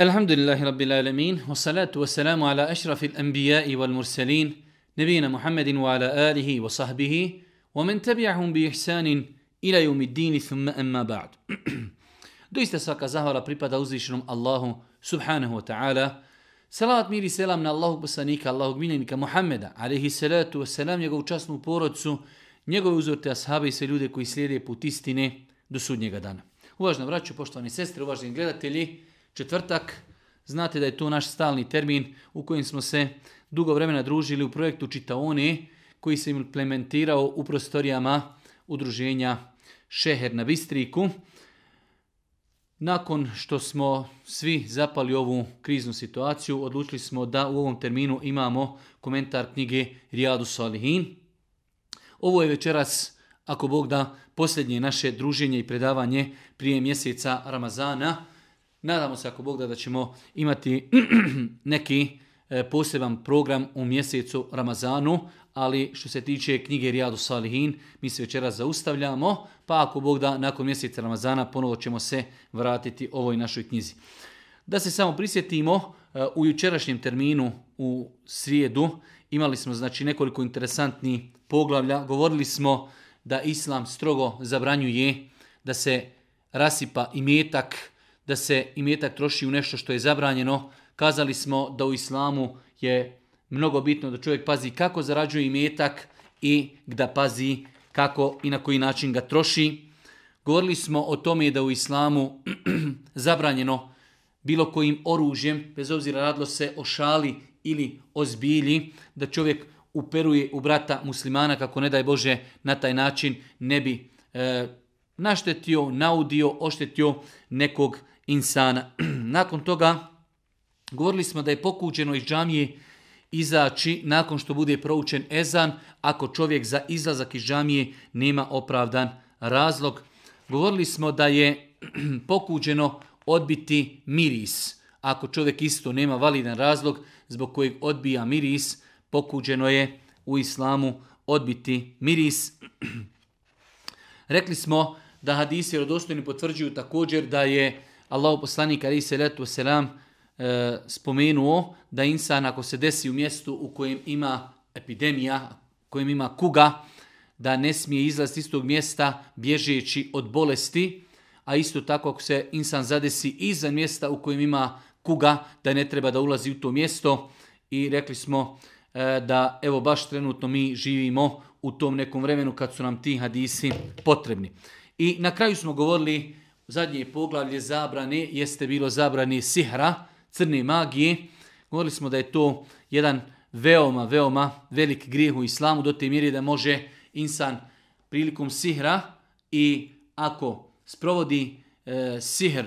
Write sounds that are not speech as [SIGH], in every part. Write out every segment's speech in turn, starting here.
الحمد لله رب العالمين والصلاة والسلام على أشرف الأنبياء والمرسلين نبينا محمد وعلى آله وصحبه ومن تبعهم بإحسان إلى يوم الدين ثم أما بعد Doista svaka zahvala pripada uzvišenom Allahu subhanahu wa ta'ala. Salavat mir i selam na Allahog poslanika, Allahog miljenika Muhammeda, alaihi salatu wa salam, njegovu časnu porodcu, njegove uzorte ashabe i sve ljude koji slijede put istine do sudnjega dana. Uvažno vraću, poštovani sestre, uvaženi gledatelji, četvrtak, znate da je to naš stalni termin u kojem smo se dugo vremena družili u projektu Čitaone, koji se implementirao u prostorijama udruženja Šeher na Bistriku. Nakon što smo svi zapali ovu kriznu situaciju, odlučili smo da u ovom terminu imamo komentar knjige Rijadu Salihin. Ovo je večeras, ako Bog da, posljednje naše druženje i predavanje prije mjeseca Ramazana. Nadamo se, ako Bog da, da ćemo imati [CLEARS THROAT] neki e, poseban program u mjesecu Ramazanu, ali što se tiče knjige Rijadu Salihin, mi se večeras zaustavljamo, pa ako Bog da, nakon mjeseca Ramazana ponovo ćemo se vratiti ovoj našoj knjizi. Da se samo prisjetimo, e, u jučerašnjem terminu u srijedu imali smo znači nekoliko interesantnih poglavlja. Govorili smo da Islam strogo zabranjuje da se rasipa imetak, da se imetak troši u nešto što je zabranjeno. Kazali smo da u Islamu je mnogo bitno da čovjek pazi kako zarađuje imetak i da pazi kako i na koji način ga troši. Govorili smo o tome da u islamu [CLEARS THROAT] zabranjeno bilo kojim oružjem, bez obzira radilo se o šali ili o zbilji, da čovjek uperuje u brata muslimana kako ne daj Bože na taj način ne bi e, naštetio, naudio, oštetio nekog insana. [CLEARS THROAT] Nakon toga govorili smo da je pokuđeno iz džamije izaći nakon što bude proučen ezan ako čovjek za izlazak iz džamije nema opravdan razlog. Govorili smo da je [CLEARS THROAT] pokuđeno odbiti miris. Ako čovjek isto nema validan razlog zbog kojeg odbija miris, pokuđeno je u islamu odbiti miris. [CLEARS THROAT] Rekli smo da hadisi rodostojni potvrđuju također da je Allah poslanik ali se letu selam e, spomenuo da insan ako se desi u mjestu u kojem ima epidemija, u kojem ima kuga, da ne smije izlaziti iz tog mjesta bježeći od bolesti, a isto tako ako se insan zadesi iza mjesta u kojem ima kuga, da ne treba da ulazi u to mjesto i rekli smo e, da evo baš trenutno mi živimo u tom nekom vremenu kad su nam ti hadisi potrebni. I na kraju smo govorili, zadnje poglavlje zabrane jeste bilo zabrane sihra, crne magije. Govorili smo da je to jedan veoma, veoma velik grijeh u islamu do te mjere da može insan prilikom sihra i ako sprovodi e, sihr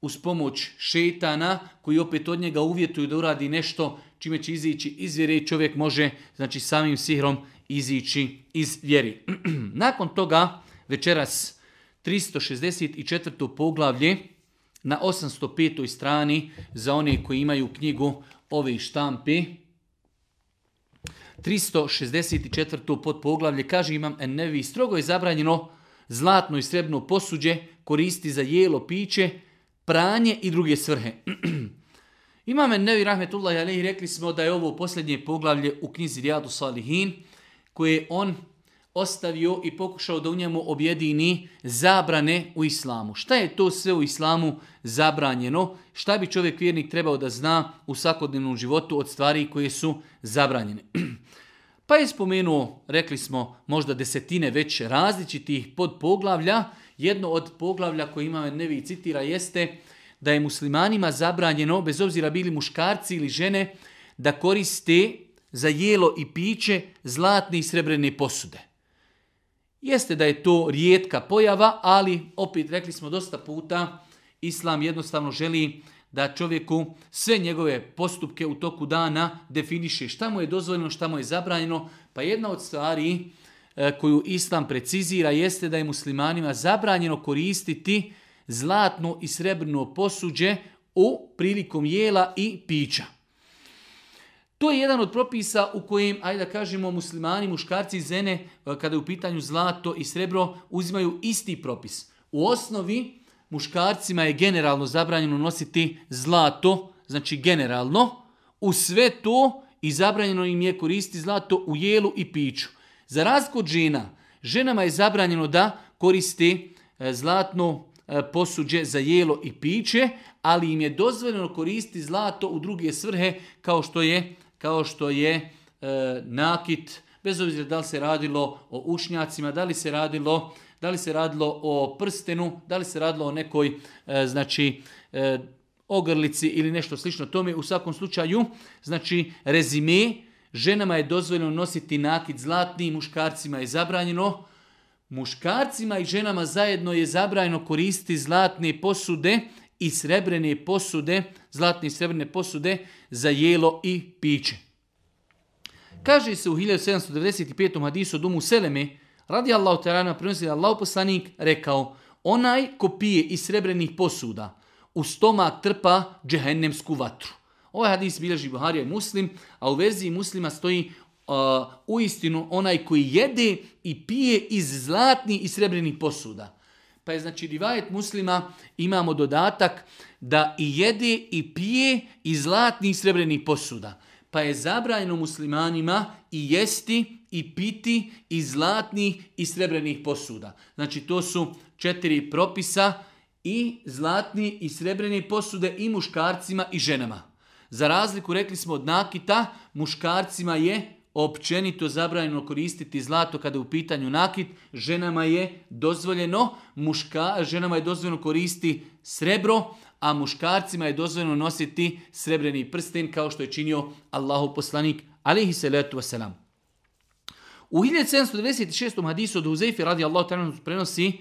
uz pomoć šetana koji opet od njega uvjetuju da uradi nešto čime će izići iz vjere čovjek može znači samim sihrom izići iz vjeri. [CLEARS THROAT] Nakon toga večeras 364. poglavlje na 805. strani za one koji imaju knjigu ove štampe. 364. pod poglavlje kaže imam nevi strogo je zabranjeno zlatno i srebrno posuđe koristi za jelo, piće, pranje i druge svrhe. [CLEARS THROAT] imam nevi rahmetullahi alaihi rekli smo da je ovo posljednje poglavlje u knjizi Rijadu Salihin koje on ostavio i pokušao da u njemu objedini zabrane u islamu. Šta je to sve u islamu zabranjeno? Šta bi čovjek vjernik trebao da zna u svakodnevnom životu od stvari koje su zabranjene? [CLEARS THROAT] Pa je spomenuo, rekli smo, možda desetine već različitih podpoglavlja. Jedno od poglavlja koje ima Nevi citira jeste da je muslimanima zabranjeno, bez obzira bili muškarci ili žene, da koriste za jelo i piće zlatne i srebrene posude. Jeste da je to rijetka pojava, ali opet rekli smo dosta puta, Islam jednostavno želi da čovjeku sve njegove postupke u toku dana definiše šta mu je dozvoljeno, šta mu je zabranjeno. Pa jedna od stvari e, koju Islam precizira jeste da je muslimanima zabranjeno koristiti zlatno i srebrno posuđe u prilikom jela i pića. To je jedan od propisa u kojem, ajde da kažemo, muslimani, muškarci i žene, e, kada je u pitanju zlato i srebro, uzimaju isti propis. U osnovi, muškarcima je generalno zabranjeno nositi zlato, znači generalno, u sve to i zabranjeno im je koristiti zlato u jelu i piću. Za razliku od žena, ženama je zabranjeno da koristi e, zlatno e, posuđe za jelo i piće, ali im je dozvoljeno koristiti zlato u druge svrhe kao što je, kao što je e, nakit, bez obzira da li se radilo o ušnjacima, da li se radilo, da li se radilo o prstenu, da li se radilo o nekoj e, znači e, ogrlici ili nešto slično tome. U svakom slučaju, znači rezime, ženama je dozvoljeno nositi nakit zlatni, muškarcima je zabranjeno. Muškarcima i ženama zajedno je zabranjeno koristiti zlatne posude i srebrene posude, zlatne i srebrne posude za jelo i piće. Kaže se u 1795. hadisu od Umu Seleme, radi Allah terana prenosi da Allah poslanik rekao, onaj ko pije iz srebrenih posuda, u stomak trpa džehennemsku vatru. Ovaj hadis bilježi Buharija i Muslim, a u verziji muslima stoji uh, u istinu onaj koji jede i pije iz zlatnih i srebrnih posuda. Pa je znači rivajet muslima imamo dodatak da i jede i pije iz zlatnih i srebrnih posuda pa je zabranjeno muslimanima i jesti i piti iz zlatnih i srebrnih posuda. Znači to su četiri propisa i zlatni i srebrene posude i muškarcima i ženama. Za razliku rekli smo od nakita, muškarcima je općenito zabranjeno koristiti zlato kada je u pitanju nakit, ženama je dozvoljeno, muška, ženama je dozvoljeno koristiti srebro, a muškarcima je dozvoljeno nositi srebreni prsten kao što je činio Allahu poslanik alihi salatu wasalam. U 1796. hadisu od Huzeyfi radi Allah prenosi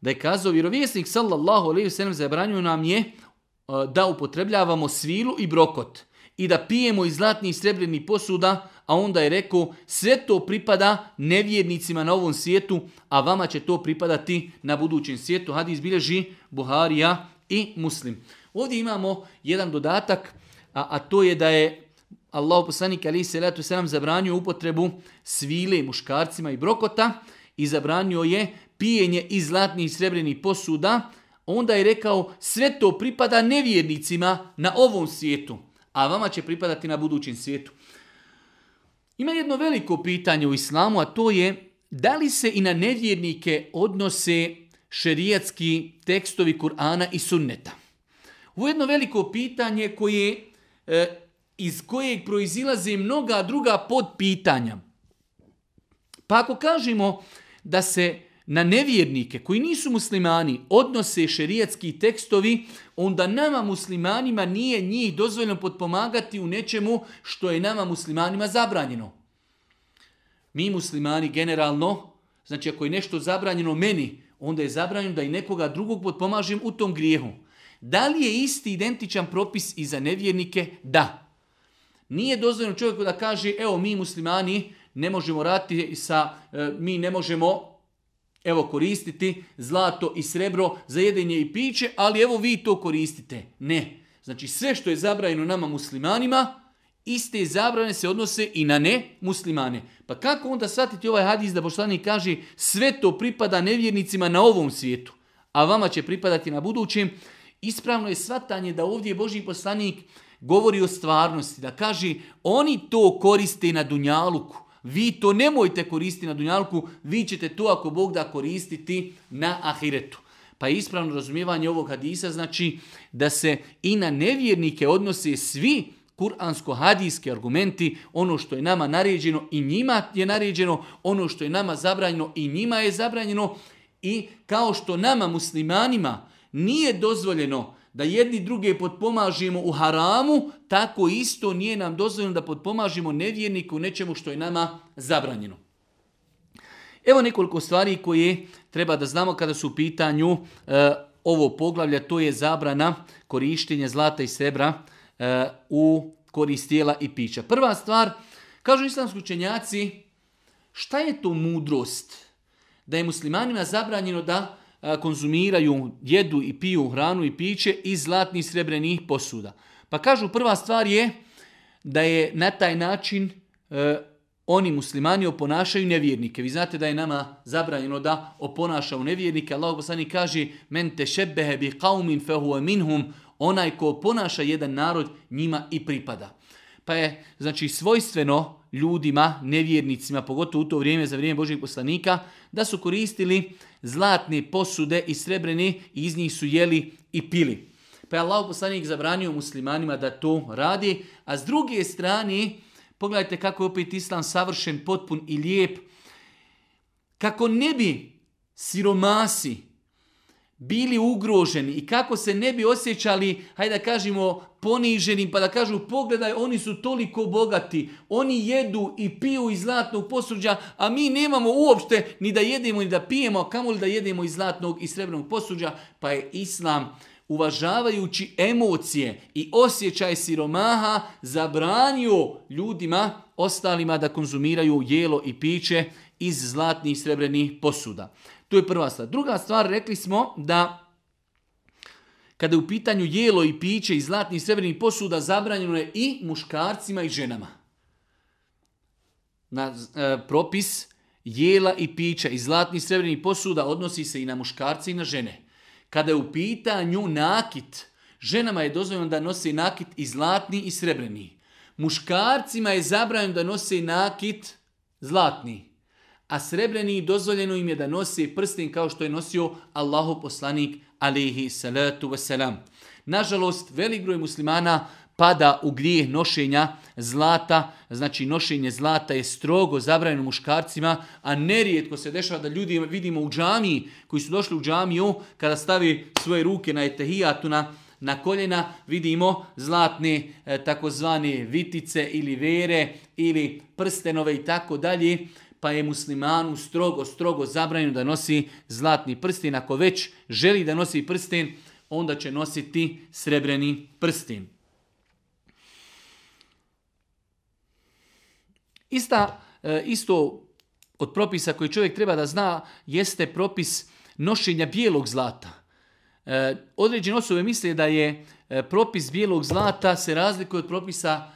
da je kazao vjerovjesnik sallallahu alaihi wasalam zabranjuju nam je uh, da upotrebljavamo svilu i brokot i da pijemo iz zlatnih i srebrnih posuda, a onda je rekao sve to pripada nevjernicima na ovom svijetu, a vama će to pripadati na budućem svijetu. Hadis bilježi Buharija i muslim. Ovdje imamo jedan dodatak, a, a to je da je Allah poslanik ali se letu selam zabranio upotrebu svile muškarcima i brokota i zabranio je pijenje iz zlatnih i srebrnih posuda. Onda je rekao sve to pripada nevjernicima na ovom svijetu, a vama će pripadati na budućem svijetu. Ima jedno veliko pitanje u islamu, a to je da li se i na nevjernike odnose šerijatski tekstovi Kur'ana i sunneta. Ovo je jedno veliko pitanje koje, e, iz kojeg proizilaze mnoga druga podpitanja. Pa ako kažemo da se na nevjernike koji nisu muslimani odnose šerijatski tekstovi, onda nama muslimanima nije njih dozvoljeno potpomagati u nečemu što je nama muslimanima zabranjeno. Mi muslimani generalno, znači ako je nešto zabranjeno meni, onda je zabranjeno da i nekoga drugog potpomažem u tom grijehu. Da li je isti identičan propis i za nevjernike? Da. Nije dozvoljeno čovjeku da kaže, evo mi muslimani ne možemo raditi sa, e, mi ne možemo evo koristiti zlato i srebro za jedenje i piće, ali evo vi to koristite. Ne. Znači sve što je zabranjeno nama muslimanima, iste zabrane se odnose i na ne muslimane. Pa kako onda shvatiti ovaj hadis da poslanik kaže sve to pripada nevjernicima na ovom svijetu, a vama će pripadati na budućem? Ispravno je shvatanje da ovdje Boži poslanik govori o stvarnosti, da kaže oni to koriste na Dunjaluku, vi to nemojte koristiti na Dunjaluku, vi ćete to ako Bog da koristiti na Ahiretu. Pa ispravno razumijevanje ovog hadisa znači da se i na nevjernike odnose svi kuransko-hadijski argumenti, ono što je nama naređeno i njima je naređeno, ono što je nama zabranjeno i njima je zabranjeno i kao što nama muslimanima nije dozvoljeno da jedni druge potpomažimo u haramu, tako isto nije nam dozvoljeno da potpomažimo nevjerniku nečemu što je nama zabranjeno. Evo nekoliko stvari koje treba da znamo kada su u pitanju e, ovo poglavlja, to je zabrana korištenja zlata i srebra E, u korist tijela i pića. Prva stvar, kažu islamski učenjaci, šta je to mudrost? Da je muslimanima zabranjeno da konzumiraju, jedu i piju hranu i piće iz zlatnih srebrenih posuda. Pa kažu prva stvar je da je na taj način e, oni muslimani oponašaju nevjernike. Vi znate da je nama zabranjeno da oponašaju nevjernike. Allah poslanik kaže men te šebehe bi qaumin fehu minhum onaj ko ponaša jedan narod njima i pripada. Pa je znači svojstveno ljudima, nevjernicima, pogotovo u to vrijeme za vrijeme Božih poslanika, da su koristili zlatne posude i srebrene i iz njih su jeli i pili. Pa je Allah poslanik zabranio muslimanima da to radi, a s druge strane, pogledajte kako je opet islam savršen, potpun i lijep, kako ne bi siromasi, bili ugroženi i kako se ne bi osjećali, hajde da kažemo, poniženi, pa da kažu pogledaj, oni su toliko bogati, oni jedu i piju iz zlatnog posuđa, a mi nemamo uopšte ni da jedemo ni da pijemo, a kamoli da jedemo iz zlatnog i srebrnog posuđa, pa je Islam uvažavajući emocije i osjećaj siromaha zabranio ljudima, ostalima da konzumiraju jelo i piće iz zlatnih i srebrnih posuda. To je prva stvar. Druga stvar, rekli smo da kada je u pitanju jelo i piće iz zlatnih i srebrnih posuda, zabranjeno je i muškarcima i ženama. Na e, propis jela i pića iz zlatnih i srebrnih posuda odnosi se i na muškarce i na žene. Kada je u pitanju nakit, ženama je dozvoljeno da nose nakit i zlatni i srebrni. Muškarcima je zabranjeno da nose nakit zlatni a srebreni dozvoljeno im je da nosi prstin kao što je nosio Allahu poslanik alihi salatu wasalam. Nažalost, velik broj muslimana pada u grijeh nošenja zlata, znači nošenje zlata je strogo zabranjeno muškarcima, a nerijetko se dešava da ljudi vidimo u džamiji, koji su došli u džamiju, kada stavi svoje ruke na etehijatu, na, na koljena, vidimo zlatne e, takozvane vitice ili vere ili prstenove i tako dalje pa je muslimanu strogo, strogo zabranjeno da nosi zlatni prstin. Ako već želi da nosi prstin, onda će nositi srebreni prstin. Ista, e, isto od propisa koji čovjek treba da zna jeste propis nošenja bijelog zlata. E, određene osobe misle da je e, propis bijelog zlata se razlikuje od propisa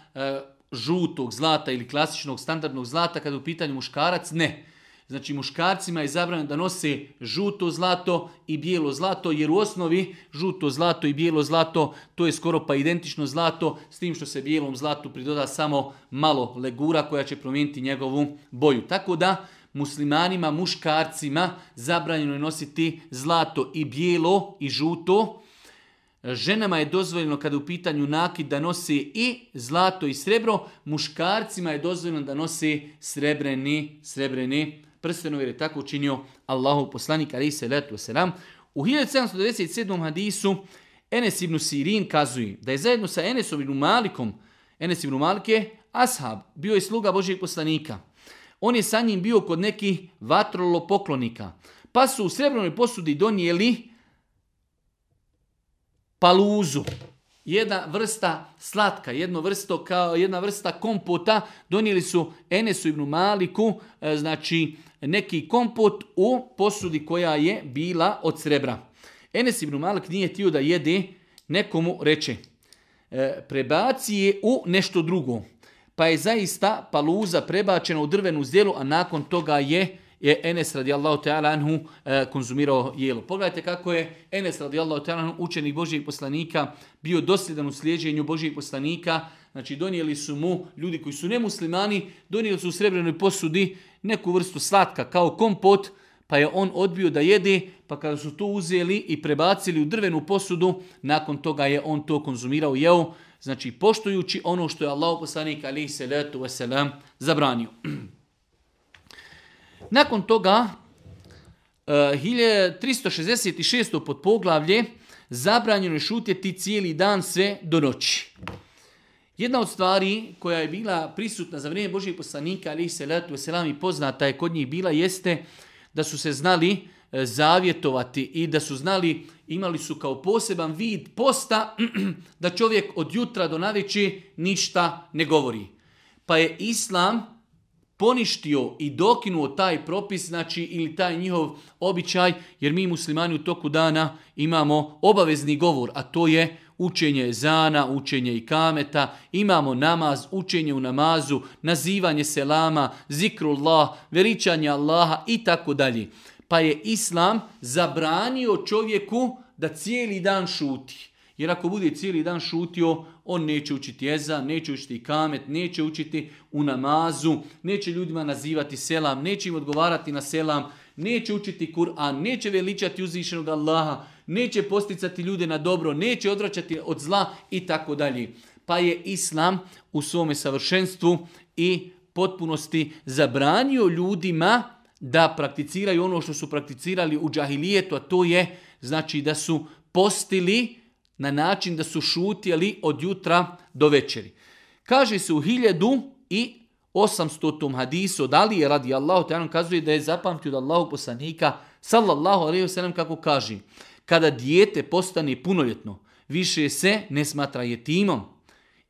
žutog zlata ili klasičnog standardnog zlata kada je u pitanju muškarac, ne. Znači muškarcima je zabranjeno da nose žuto zlato i bijelo zlato, jer u osnovi žuto zlato i bijelo zlato to je skoro pa identično zlato, s tim što se bijelom zlatu pridoda samo malo legura koja će promijeniti njegovu boju. Tako da muslimanima, muškarcima zabranjeno je nositi zlato i bijelo i žuto, Ženama je dozvoljeno kada u pitanju nakid da nosi i zlato i srebro, muškarcima je dozvoljeno da nosi srebreni, srebreni prsteno jer je tako učinio Allahu poslanik ali se letu selam. U 1797. hadisu Enes ibn Sirin kazuje da je zajedno sa Enesom ibn Malikom, Enes ibn Malik ashab, bio je sluga Božijeg poslanika. On je sa njim bio kod nekih vatrolo poklonika. Pa su u srebrnoj posudi donijeli paluzu. Jedna vrsta slatka, jedno vrsto kao jedna vrsta kompota donijeli su Enesu ibn Maliku, e, znači neki kompot u posudi koja je bila od srebra. Enes ibn Malik nije htio da jede, nekomu reče, e, prebaci je u nešto drugo. Pa je zaista paluza prebačena u drvenu zdjelu, a nakon toga je je Enes radijallahu ta'ala anhu e, konzumirao jelo. Pogledajte kako je Enes radijallahu ta'ala anhu učenik Božijeg poslanika bio dosljedan u slijeđenju Božijeg poslanika. Znači donijeli su mu ljudi koji su nemuslimani, donijeli su u srebrnoj posudi neku vrstu slatka kao kompot, pa je on odbio da jede, pa kada su to uzeli i prebacili u drvenu posudu, nakon toga je on to konzumirao jeo, znači poštujući ono što je Allah poslanik alaihi salatu wasalam zabranio. [CLEARS THROAT] Nakon toga, 1366. Eh, pod poglavlje, zabranjeno je šutjeti cijeli dan sve do noći. Jedna od stvari koja je bila prisutna za vrijeme Božih poslanika, ali se letu selam i poznata je kod njih bila, jeste da su se znali eh, zavjetovati i da su znali, imali su kao poseban vid posta [CLEARS THROAT] da čovjek od jutra do naveći ništa ne govori. Pa je Islam poništio i dokinuo taj propis, znači ili taj njihov običaj, jer mi muslimani u toku dana imamo obavezni govor, a to je učenje ezana, učenje i kameta, imamo namaz, učenje u namazu, nazivanje selama, zikrullah, veličanje Allaha i tako dalje. Pa je Islam zabranio čovjeku da cijeli dan šuti. Jer ako bude cijeli dan šutio, on neće učiti jeza, neće učiti kamet, neće učiti u namazu, neće ljudima nazivati selam, neće im odgovarati na selam, neće učiti Kur'an, neće veličati uzvišenog Allaha, neće posticati ljude na dobro, neće odvraćati od zla i tako dalje. Pa je Islam u svome savršenstvu i potpunosti zabranio ljudima da prakticiraju ono što su prakticirali u džahilijetu, a to je znači da su postili na način da su šutjeli od jutra do večeri. Kaže se u hiljadu i 800. hadisu od Ali radi Allahu ta'ala kazuje da je zapamtio od Allahu poslanika sallallahu alaihi wasallam kako kaže kada dijete postane punoljetno više se ne smatra jetimom.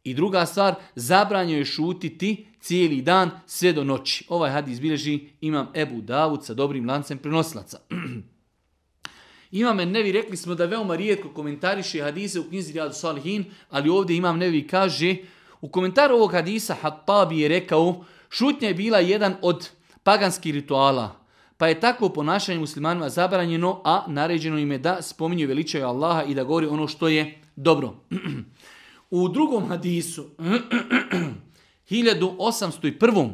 I druga stvar, zabranjuje je šutiti cijeli dan sve do noći. Ovaj hadis bilježi imam Ebu Davud sa dobrim lancem prenoslaca. [CLEARS THROAT] Imam Nevi, rekli smo da veoma rijetko komentariše hadise u knjizi Riyadu Salihin, ali ovdje Imam Nevi kaže, u komentaru ovog hadisa Hattabi je rekao, šutnja je bila jedan od paganskih rituala, pa je takvo ponašanje muslimanima zabranjeno, a naređeno im je da spominju veličaju Allaha i da govori ono što je dobro. [CLEARS THROAT] u drugom hadisu, [CLEARS THROAT] 1801.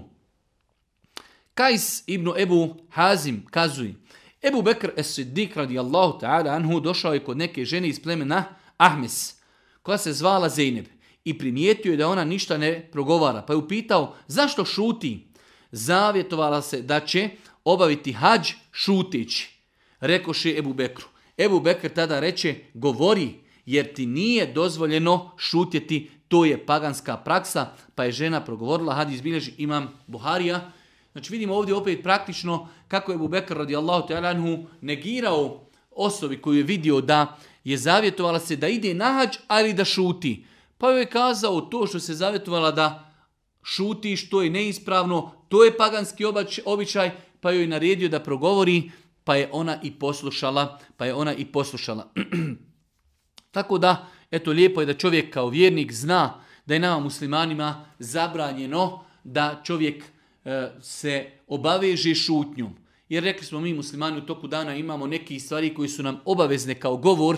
Kajs ibn Ebu Hazim kazuje, Ebu Bekr es-Siddiq radijallahu ta'ala anhu došao je kod neke žene iz plemena Ahmes, koja se zvala Zeynep i primijetio je da ona ništa ne progovara, pa je upitao zašto šuti. Zavjetovala se da će obaviti hađ šutići. Rekoše Ebu Bekru. Ebu Bekr tada reče, govori, jer ti nije dozvoljeno šutjeti, to je paganska praksa, pa je žena progovorila, hadis bilježi imam Buharija, Znači vidimo ovdje opet praktično kako je Bubekar radijallahu ta'ala negirao osobi koju je vidio da je zavjetovala se da ide na hađ, ali da šuti. Pa joj je kazao to što se zavjetovala da šuti, što je neispravno, to je paganski običaj, pa joj je naredio da progovori, pa je ona i poslušala, pa je ona i poslušala. [CLEARS THROAT] Tako da, eto lijepo je da čovjek kao vjernik zna da je nama muslimanima zabranjeno da čovjek se obaveže šutnjom. Jer rekli smo mi muslimani u toku dana imamo neke stvari koji su nam obavezne kao govor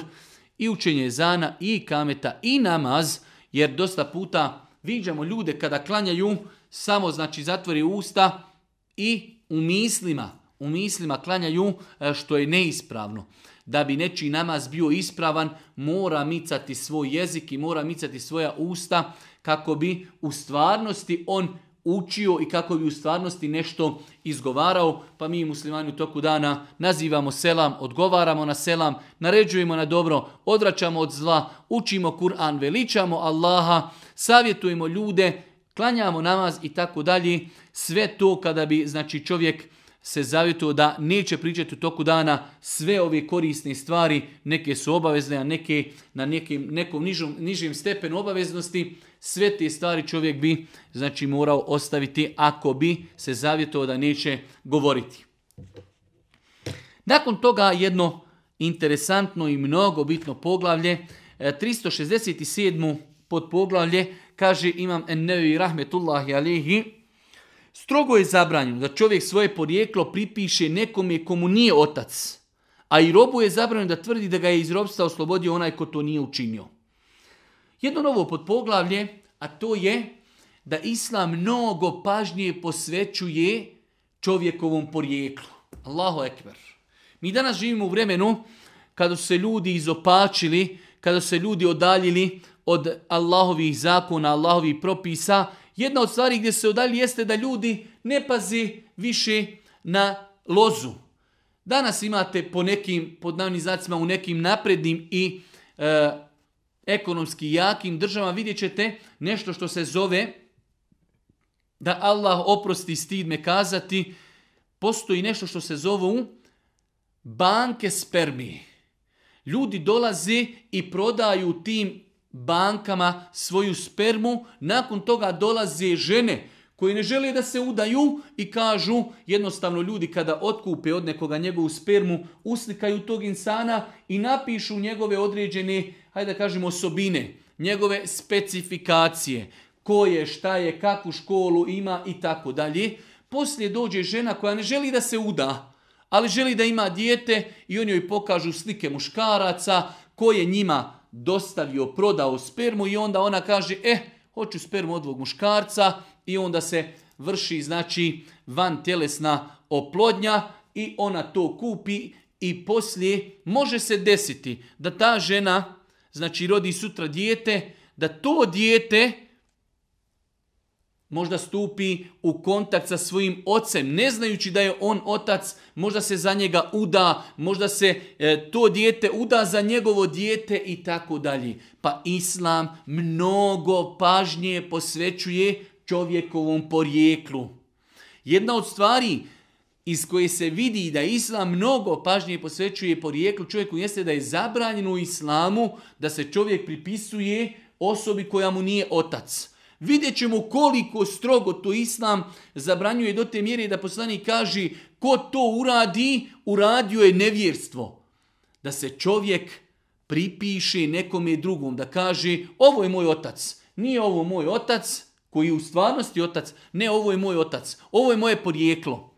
i učenje zana i kameta i namaz, jer dosta puta viđamo ljude kada klanjaju samo znači zatvori usta i u mislima, u mislima klanjaju e, što je neispravno. Da bi nečiji namaz bio ispravan, mora micati svoj jezik i mora micati svoja usta kako bi u stvarnosti on učio i kako bi u stvarnosti nešto izgovarao, pa mi muslimani u toku dana nazivamo selam, odgovaramo na selam, naređujemo na dobro, odvraćamo od zla, učimo Kur'an, veličamo Allaha, savjetujemo ljude, klanjamo namaz i tako dalje. Sve to kada bi znači čovjek se zavjetuo da neće pričati u toku dana sve ove korisne stvari, neke su obavezne, a neke na nekim, nekom nižom, nižim stepenu obaveznosti, sve te stvari čovjek bi znači morao ostaviti ako bi se zavjetovao da neće govoriti. Nakon toga jedno interesantno i mnogo bitno poglavlje, 367. E, pod poglavlje, kaže imam Ennevi Rahmetullahi Alihi, strogo je zabranjeno da čovjek svoje porijeklo pripiše nekome komu nije otac, a i robu je zabranjeno da tvrdi da ga je iz robstva oslobodio onaj ko to nije učinio. Jedno novo podpoglavlje, a to je da Islam mnogo pažnje posvećuje čovjekovom porijeklu. Allahu ekber. Mi danas živimo u vremenu kada su se ljudi izopačili, kada su se ljudi odaljili od Allahovih zakona, Allahovih propisa. Jedna od stvari gdje se odalji jeste da ljudi ne pazi više na lozu. Danas imate po nekim, pod znacima, u nekim naprednim i e, ekonomski jakim državama vidjet ćete nešto što se zove da Allah oprosti stid me kazati, postoji nešto što se zove banke spermije. Ljudi dolaze i prodaju tim bankama svoju spermu, nakon toga dolaze žene koji ne žele da se udaju i kažu jednostavno ljudi kada otkupe od nekoga njegovu spermu, uslikaju tog insana i napišu njegove određene, hajde da kažemo, osobine, njegove specifikacije, ko je, šta je, kakvu školu ima i tako dalje. Poslije dođe žena koja ne želi da se uda, ali želi da ima dijete i oni joj pokažu slike muškaraca ko je njima dostavio, prodao spermu i onda ona kaže, eh, hoću spermu od ovog muškarca. I onda se vrši znači van tjelesna oplodnja i ona to kupi i poslije može se desiti da ta žena znači rodi sutra dijete, da to dijete možda stupi u kontakt sa svojim ocem, ne znajući da je on otac, možda se za njega uda, možda se e, to dijete uda za njegovo dijete i tako dalje. Pa Islam mnogo pažnje posvećuje čovjekovom porijeklu. Jedna od stvari iz koje se vidi da Islam mnogo pažnje posvećuje porijeklu čovjeku jeste da je zabranjeno u Islamu da se čovjek pripisuje osobi koja mu nije otac. Vidjet ćemo koliko strogo to Islam zabranjuje do te mjere da poslanik kaže ko to uradi, uradio je nevjerstvo. Da se čovjek pripiše nekome drugom, da kaže ovo je moj otac, nije ovo moj otac, koji je u stvarnosti otac, ne ovo je moj otac, ovo je moje porijeklo.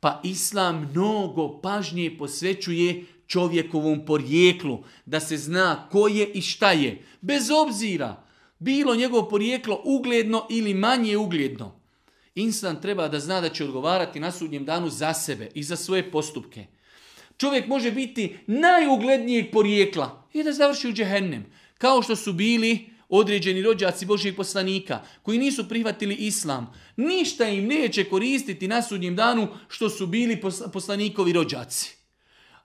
Pa Islam mnogo pažnje posvećuje čovjekovom porijeklu, da se zna ko je i šta je, bez obzira bilo njegovo porijeklo ugledno ili manje ugledno. Insan treba da zna da će odgovarati na sudnjem danu za sebe i za svoje postupke. Čovjek može biti najuglednijeg porijekla i da završi u džehennem. Kao što su bili određeni rođaci Božijeg poslanika koji nisu prihvatili islam. Ništa im neće koristiti na sudnjem danu što su bili poslanikovi rođaci.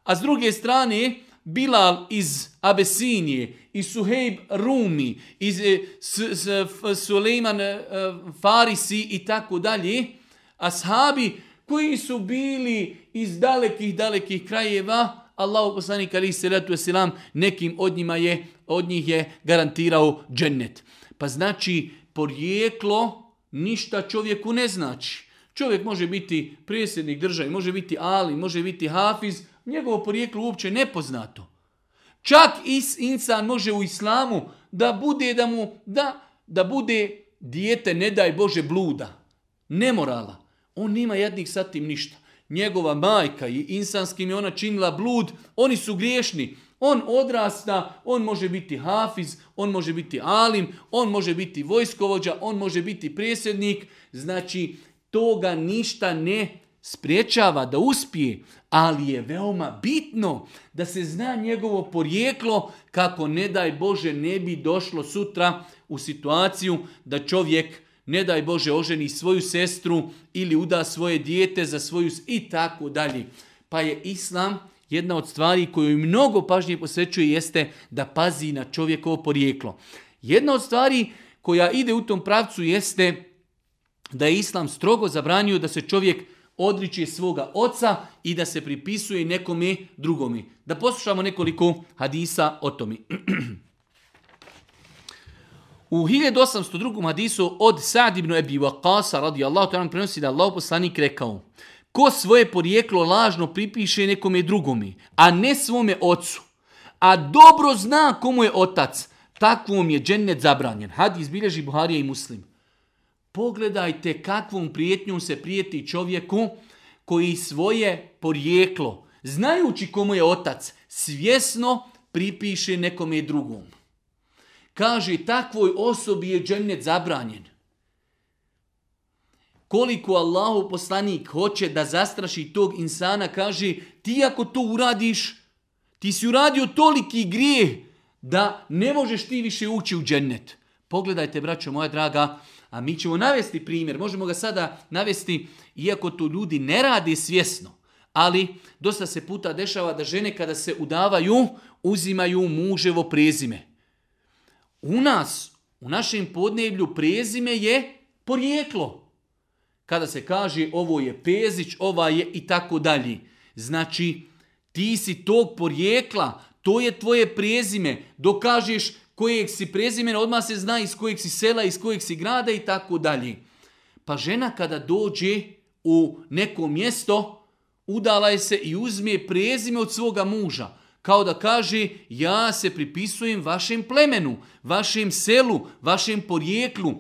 A s druge strane, Bilal iz Abesinije, i Suhejb Rumi, iz e, Suleiman e, Farisi i tako dalje, ashabi koji su bili iz dalekih, dalekih krajeva, Allahu poslanik ali salatu wasalam, nekim od, njima je, od njih je garantirao džennet. Pa znači, porijeklo ništa čovjeku ne znači. Čovjek može biti prijesednik države, može biti ali, može biti hafiz, njegovo porijeklo uopće nepoznato. Čak is, insan može u islamu da bude da mu da, da bude dijete ne daj Bože bluda, nemorala. On nema jednih sa tim ništa. Njegova majka i insanskim je ona činila blud, oni su griješni. On odrasta, on može biti hafiz, on može biti alim, on može biti vojskovođa, on može biti presjednik. Znači, toga ništa ne spriječava da uspije, ali je veoma bitno da se zna njegovo porijeklo kako ne daj Bože ne bi došlo sutra u situaciju da čovjek ne daj Bože oženi svoju sestru ili uda svoje dijete za svoju i tako dalje. Pa je Islam jedna od stvari koju mnogo pažnje posvećuje jeste da pazi na čovjekovo porijeklo. Jedna od stvari koja ide u tom pravcu jeste da je Islam strogo zabranio da se čovjek odriče svoga oca i da se pripisuje nekome drugome. Da poslušamo nekoliko hadisa o tome. U 1802. hadisu od Sa'd ibn Abi Waqqasa radijallahu ta'ala prenosi da Allah poslanik rekao Ko svoje porijeklo lažno pripiše nekome drugome, a ne svome ocu, a dobro zna komu je otac, takvom je džennet zabranjen. Hadis bilježi Buharija i Muslim. Pogledajte kakvom prijetnjom se prijeti čovjeku koji svoje porijeklo, znajući komu je otac, svjesno pripiše nekome drugom. Kaže, takvoj osobi je džennet zabranjen. Koliko Allahu poslanik hoće da zastraši tog insana, kaže, ti ako to uradiš, ti si uradio toliki grijeh da ne možeš ti više ući u džennet. Pogledajte, braćo moja draga, a mi ćemo navesti primjer, možemo ga sada navesti, iako to ljudi ne radi svjesno, ali dosta se puta dešava da žene kada se udavaju, uzimaju muževo prezime. U nas, u našem podneblju prezime je porijeklo. Kada se kaže ovo je Pezić, ova je i tako dalje. Znači, ti si tog porijekla, to je tvoje prezime. Dokažeš kojeg si prezimena, odmah se zna iz kojeg si sela, iz kojeg si grada i tako dalje. Pa žena kada dođe u neko mjesto, udala je se i uzme prezime od svoga muža. Kao da kaže, ja se pripisujem vašem plemenu, vašem selu, vašem porijeklu.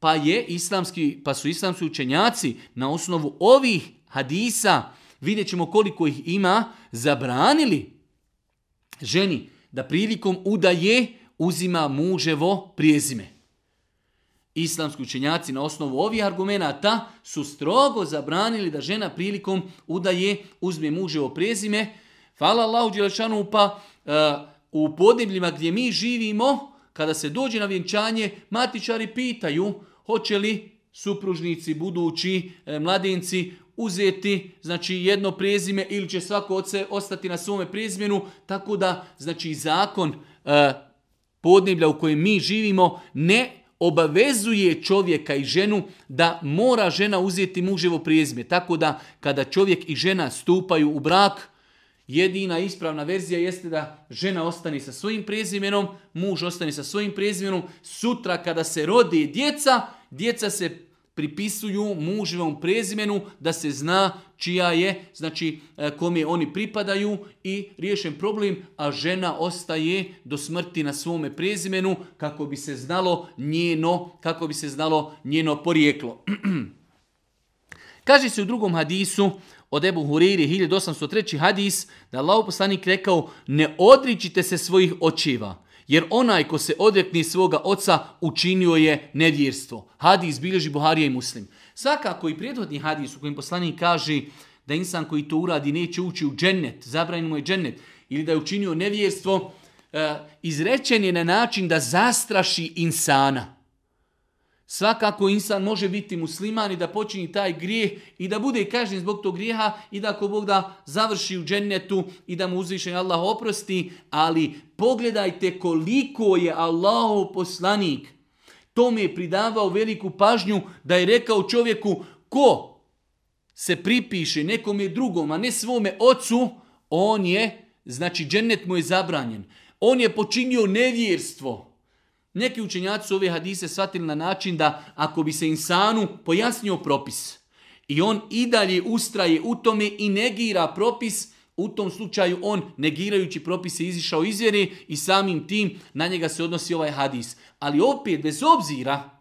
Pa, je islamski, pa su islamski učenjaci na osnovu ovih hadisa, vidjet ćemo koliko ih ima, zabranili ženi da prilikom udaje uzima muževo prijezime. Islamski učenjaci na osnovu ovih argumenata su strogo zabranili da žena prilikom udaje uzme muževo prezime. Hvala Allahu Đelešanu pa uh, u podnebljima gdje mi živimo, kada se dođe na vjenčanje, matičari pitaju hoće li supružnici, budući, e, uzeti znači jedno prezime ili će svako ostati na svome prezimenu, tako da znači zakon e, podneblja u kojem mi živimo ne obavezuje čovjeka i ženu da mora žena uzeti muževo prezime. Tako da kada čovjek i žena stupaju u brak, jedina ispravna verzija jeste da žena ostane sa svojim prezimenom, muž ostane sa svojim prezimenom. Sutra kada se rodi djeca, djeca se pripisuju muževom prezimenu da se zna čija je, znači e, kome oni pripadaju i riješen problem, a žena ostaje do smrti na svome prezimenu kako bi se znalo njeno, kako bi se znalo njeno porijeklo. [CLEARS THROAT] Kaže se u drugom hadisu od Ebu Huriri 1803. hadis da Allah poslanik rekao ne odričite se svojih očiva jer onaj ko se odrekne svoga oca učinio je nevjerstvo. Hadis bilježi Buharija i Muslim. Svakako i prijedhodni hadis u kojem poslanik kaže da insan koji to uradi neće ući u džennet, zabranjeno mu je džennet, ili da je učinio nevjerstvo, e, izrečen je na način da zastraši insana. Svakako insan može biti musliman i da počini taj grijeh i da bude kažnjen zbog tog grijeha i da ako Bog da završi u džennetu i da mu uzvišen Allah oprosti, ali pogledajte koliko je Allahov poslanik tome je pridavao veliku pažnju da je rekao čovjeku ko se pripiše nekom je drugom, a ne svome ocu, on je, znači džennet mu je zabranjen. On je počinio nevjerstvo. Neki učenjaci su ove hadise shvatili na način da ako bi se insanu pojasnio propis i on i dalje ustraje u tome i negira propis, u tom slučaju on negirajući propise izišao iz vjere i samim tim na njega se odnosi ovaj hadis. Ali opet, bez obzira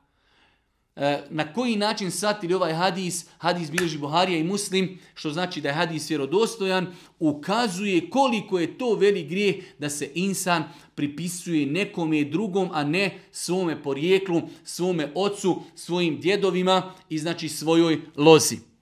na koji način satili ovaj hadis, hadis bilježi Buharija i Muslim, što znači da je hadis vjerodostojan, ukazuje koliko je to veli grijeh da se insan pripisuje nekome drugom, a ne svome porijeklu, svome ocu, svojim djedovima i znači svojoj lozi.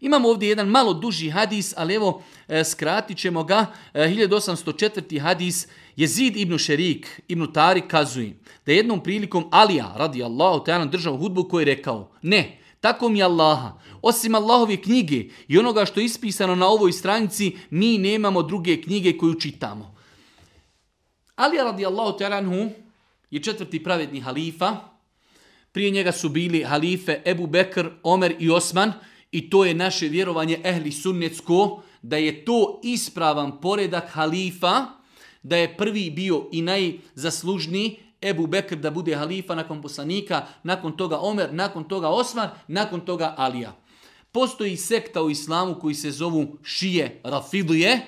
Imamo ovdje jedan malo duži hadis, ali evo e, skratit ćemo ga. 1804. E, hadis Jezid ibn Šerik, ibn Tarik kazuje da jednom prilikom Alija radi Allahu ta'ala držao hudbu koji je rekao ne, tako mi Allaha, osim Allahove knjige i onoga što je ispisano na ovoj stranici, mi nemamo druge knjige koju čitamo. Alija radi Allahu ta'ala je četvrti pravedni halifa, prije njega su bili halife Ebu Bekr, Omer i Osman, i to je naše vjerovanje ehli sunnetsko, da je to ispravan poredak halifa, da je prvi bio i najzaslužniji Ebu Bekr da bude halifa nakon poslanika, nakon toga Omer, nakon toga Osman, nakon toga Alija. Postoji sekta u islamu koji se zovu šije rafiduje,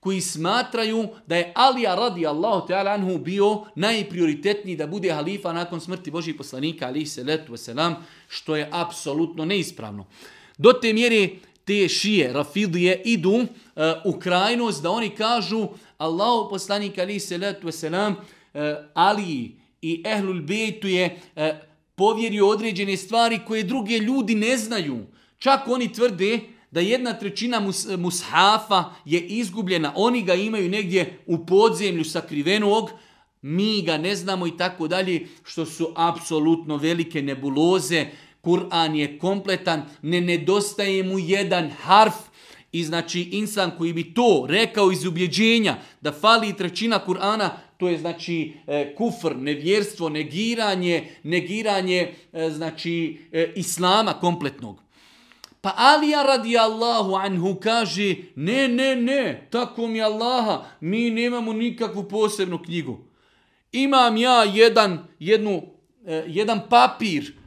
koji smatraju da je Alija radi Allahu ta'ala anhu bio najprioritetniji da bude halifa nakon smrti Božih poslanika alihi salatu wasalam, što je apsolutno neispravno. Do te mjere te šije, rafidije, idu uh, u krajnost da oni kažu Allahu poslanik ali salatu wasalam uh, Ali i Ehlul Bejtu je uh, povjerio određene stvari koje druge ljudi ne znaju. Čak oni tvrde da jedna trećina mus, mushafa je izgubljena. Oni ga imaju negdje u podzemlju sakrivenog, mi ga ne znamo i tako dalje, što su apsolutno velike nebuloze Kur'an je kompletan, ne nedostaje mu jedan harf i znači insan koji bi to rekao iz ubjeđenja da fali trećina Kur'ana, to je znači e, kufr, nevjerstvo, negiranje, negiranje e, znači e, islama kompletnog. Pa Alija radi Allahu anhu kaže, ne, ne, ne, tako mi Allaha, mi nemamo nikakvu posebnu knjigu. Imam ja jedan, jednu, jedan papir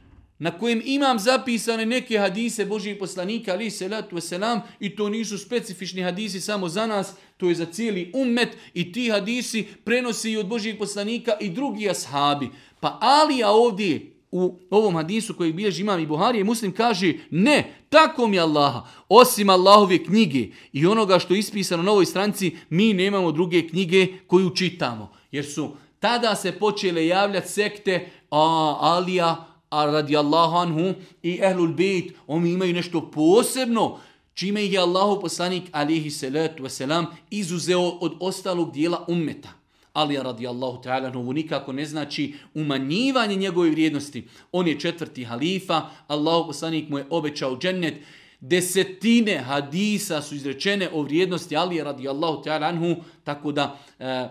na kojem imam zapisane neke hadise Božih poslanika, ali salatu selam i to nisu specifični hadisi samo za nas, to je za cijeli ummet i ti hadisi prenosi i od Božih poslanika i drugi ashabi. Pa Alija ovdje u ovom hadisu koji bilježi imam i Buhari i Muslim kaže ne, tako mi Allaha, osim Allahove knjige i onoga što je ispisano na ovoj stranci, mi nemamo druge knjige koju čitamo. Jer su tada se počele javljati sekte a, Alija, a radi Allahu anhu i Ehlul Bejt, oni imaju nešto posebno, čime je Allahu poslanik alihi salatu wasalam izuzeo od ostalog dijela ummeta. Ali radijallahu ta'ala ovo nikako ne znači umanjivanje njegove vrijednosti. On je četvrti halifa, Allahu poslanik mu je obećao džennet, desetine hadisa su izrečene o vrijednosti Ali radijallahu ta'ala anhu, tako da e,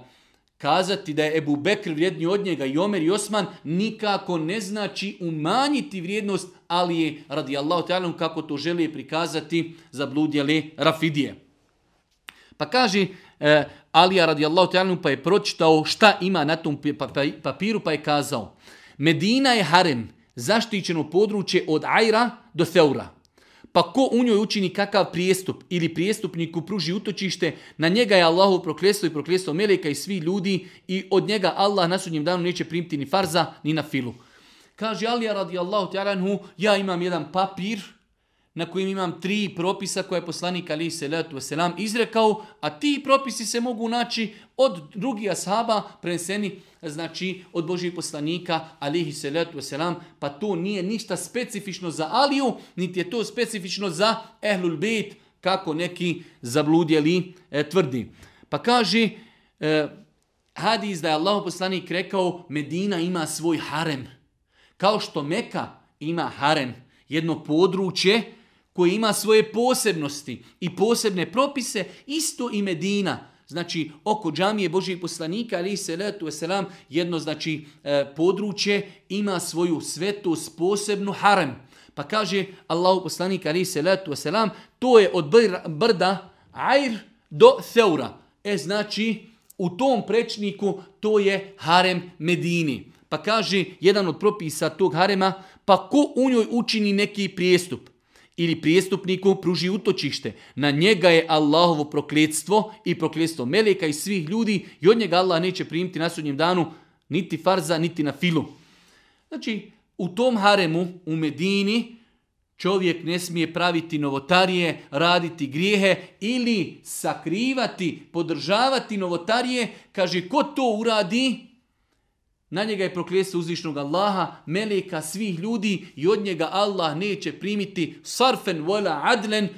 kazati da je Ebu Bekr vrijedniji od njega i Omer i Osman nikako ne znači umanjiti vrijednost Alije radijallahu ta'ala kako to želi prikazati za bludjele Rafidije. Pa kaže, e, Alija radijallahu ta'ala pa je pročitao šta ima na tom pa, pa, papiru pa je kazao Medina je harem, zaštićeno područje od Ajra do Theura. Pa ko u njoj učini kakav prijestup ili prijestupniku pruži utočište, na njega je Allahu prokljestvo i prokljestvo meleka i svi ljudi i od njega Allah na sudnjem danu neće primiti ni farza ni na filu. Kaže Alija radijallahu ta'ala ja imam jedan papir na kojem imam tri propisa koje je poslanik ali se letu selam izrekao, a ti propisi se mogu naći od drugih ashaba preneseni znači od Božih poslanika alihi salatu selam, pa to nije ništa specifično za Aliju, niti je to specifično za Ehlul Bejt, kako neki zabludjeli e, tvrdi. Pa kaže, e, hadis da je Allah poslanik rekao, Medina ima svoj harem. Kao što Meka ima harem, jedno područje koje ima svoje posebnosti i posebne propise, isto i Medina. Znači, oko džamije Božih poslanika, ali se letu selam, jedno znači e, područje ima svoju svetost, posebnu harem. Pa kaže Allahu poslanik, ali se letu selam, to je od brda Ajr do Theura. E, znači, u tom prečniku to je harem Medini. Pa kaže jedan od propisa tog harema, pa ko u njoj učini neki prijestup, ili prijestupniku pruži utočište. Na njega je Allahovo prokljetstvo i prokljetstvo meleka i svih ljudi i od njega Allah neće primiti na sudnjem danu niti farza, niti na filu. Znači, u tom haremu, u Medini, čovjek ne smije praviti novotarije, raditi grijehe ili sakrivati, podržavati novotarije. Kaže, ko to uradi, na njega je prokljestvo uzvišnog Allaha, meleka svih ljudi i od njega Allah neće primiti sarfen vola adlen.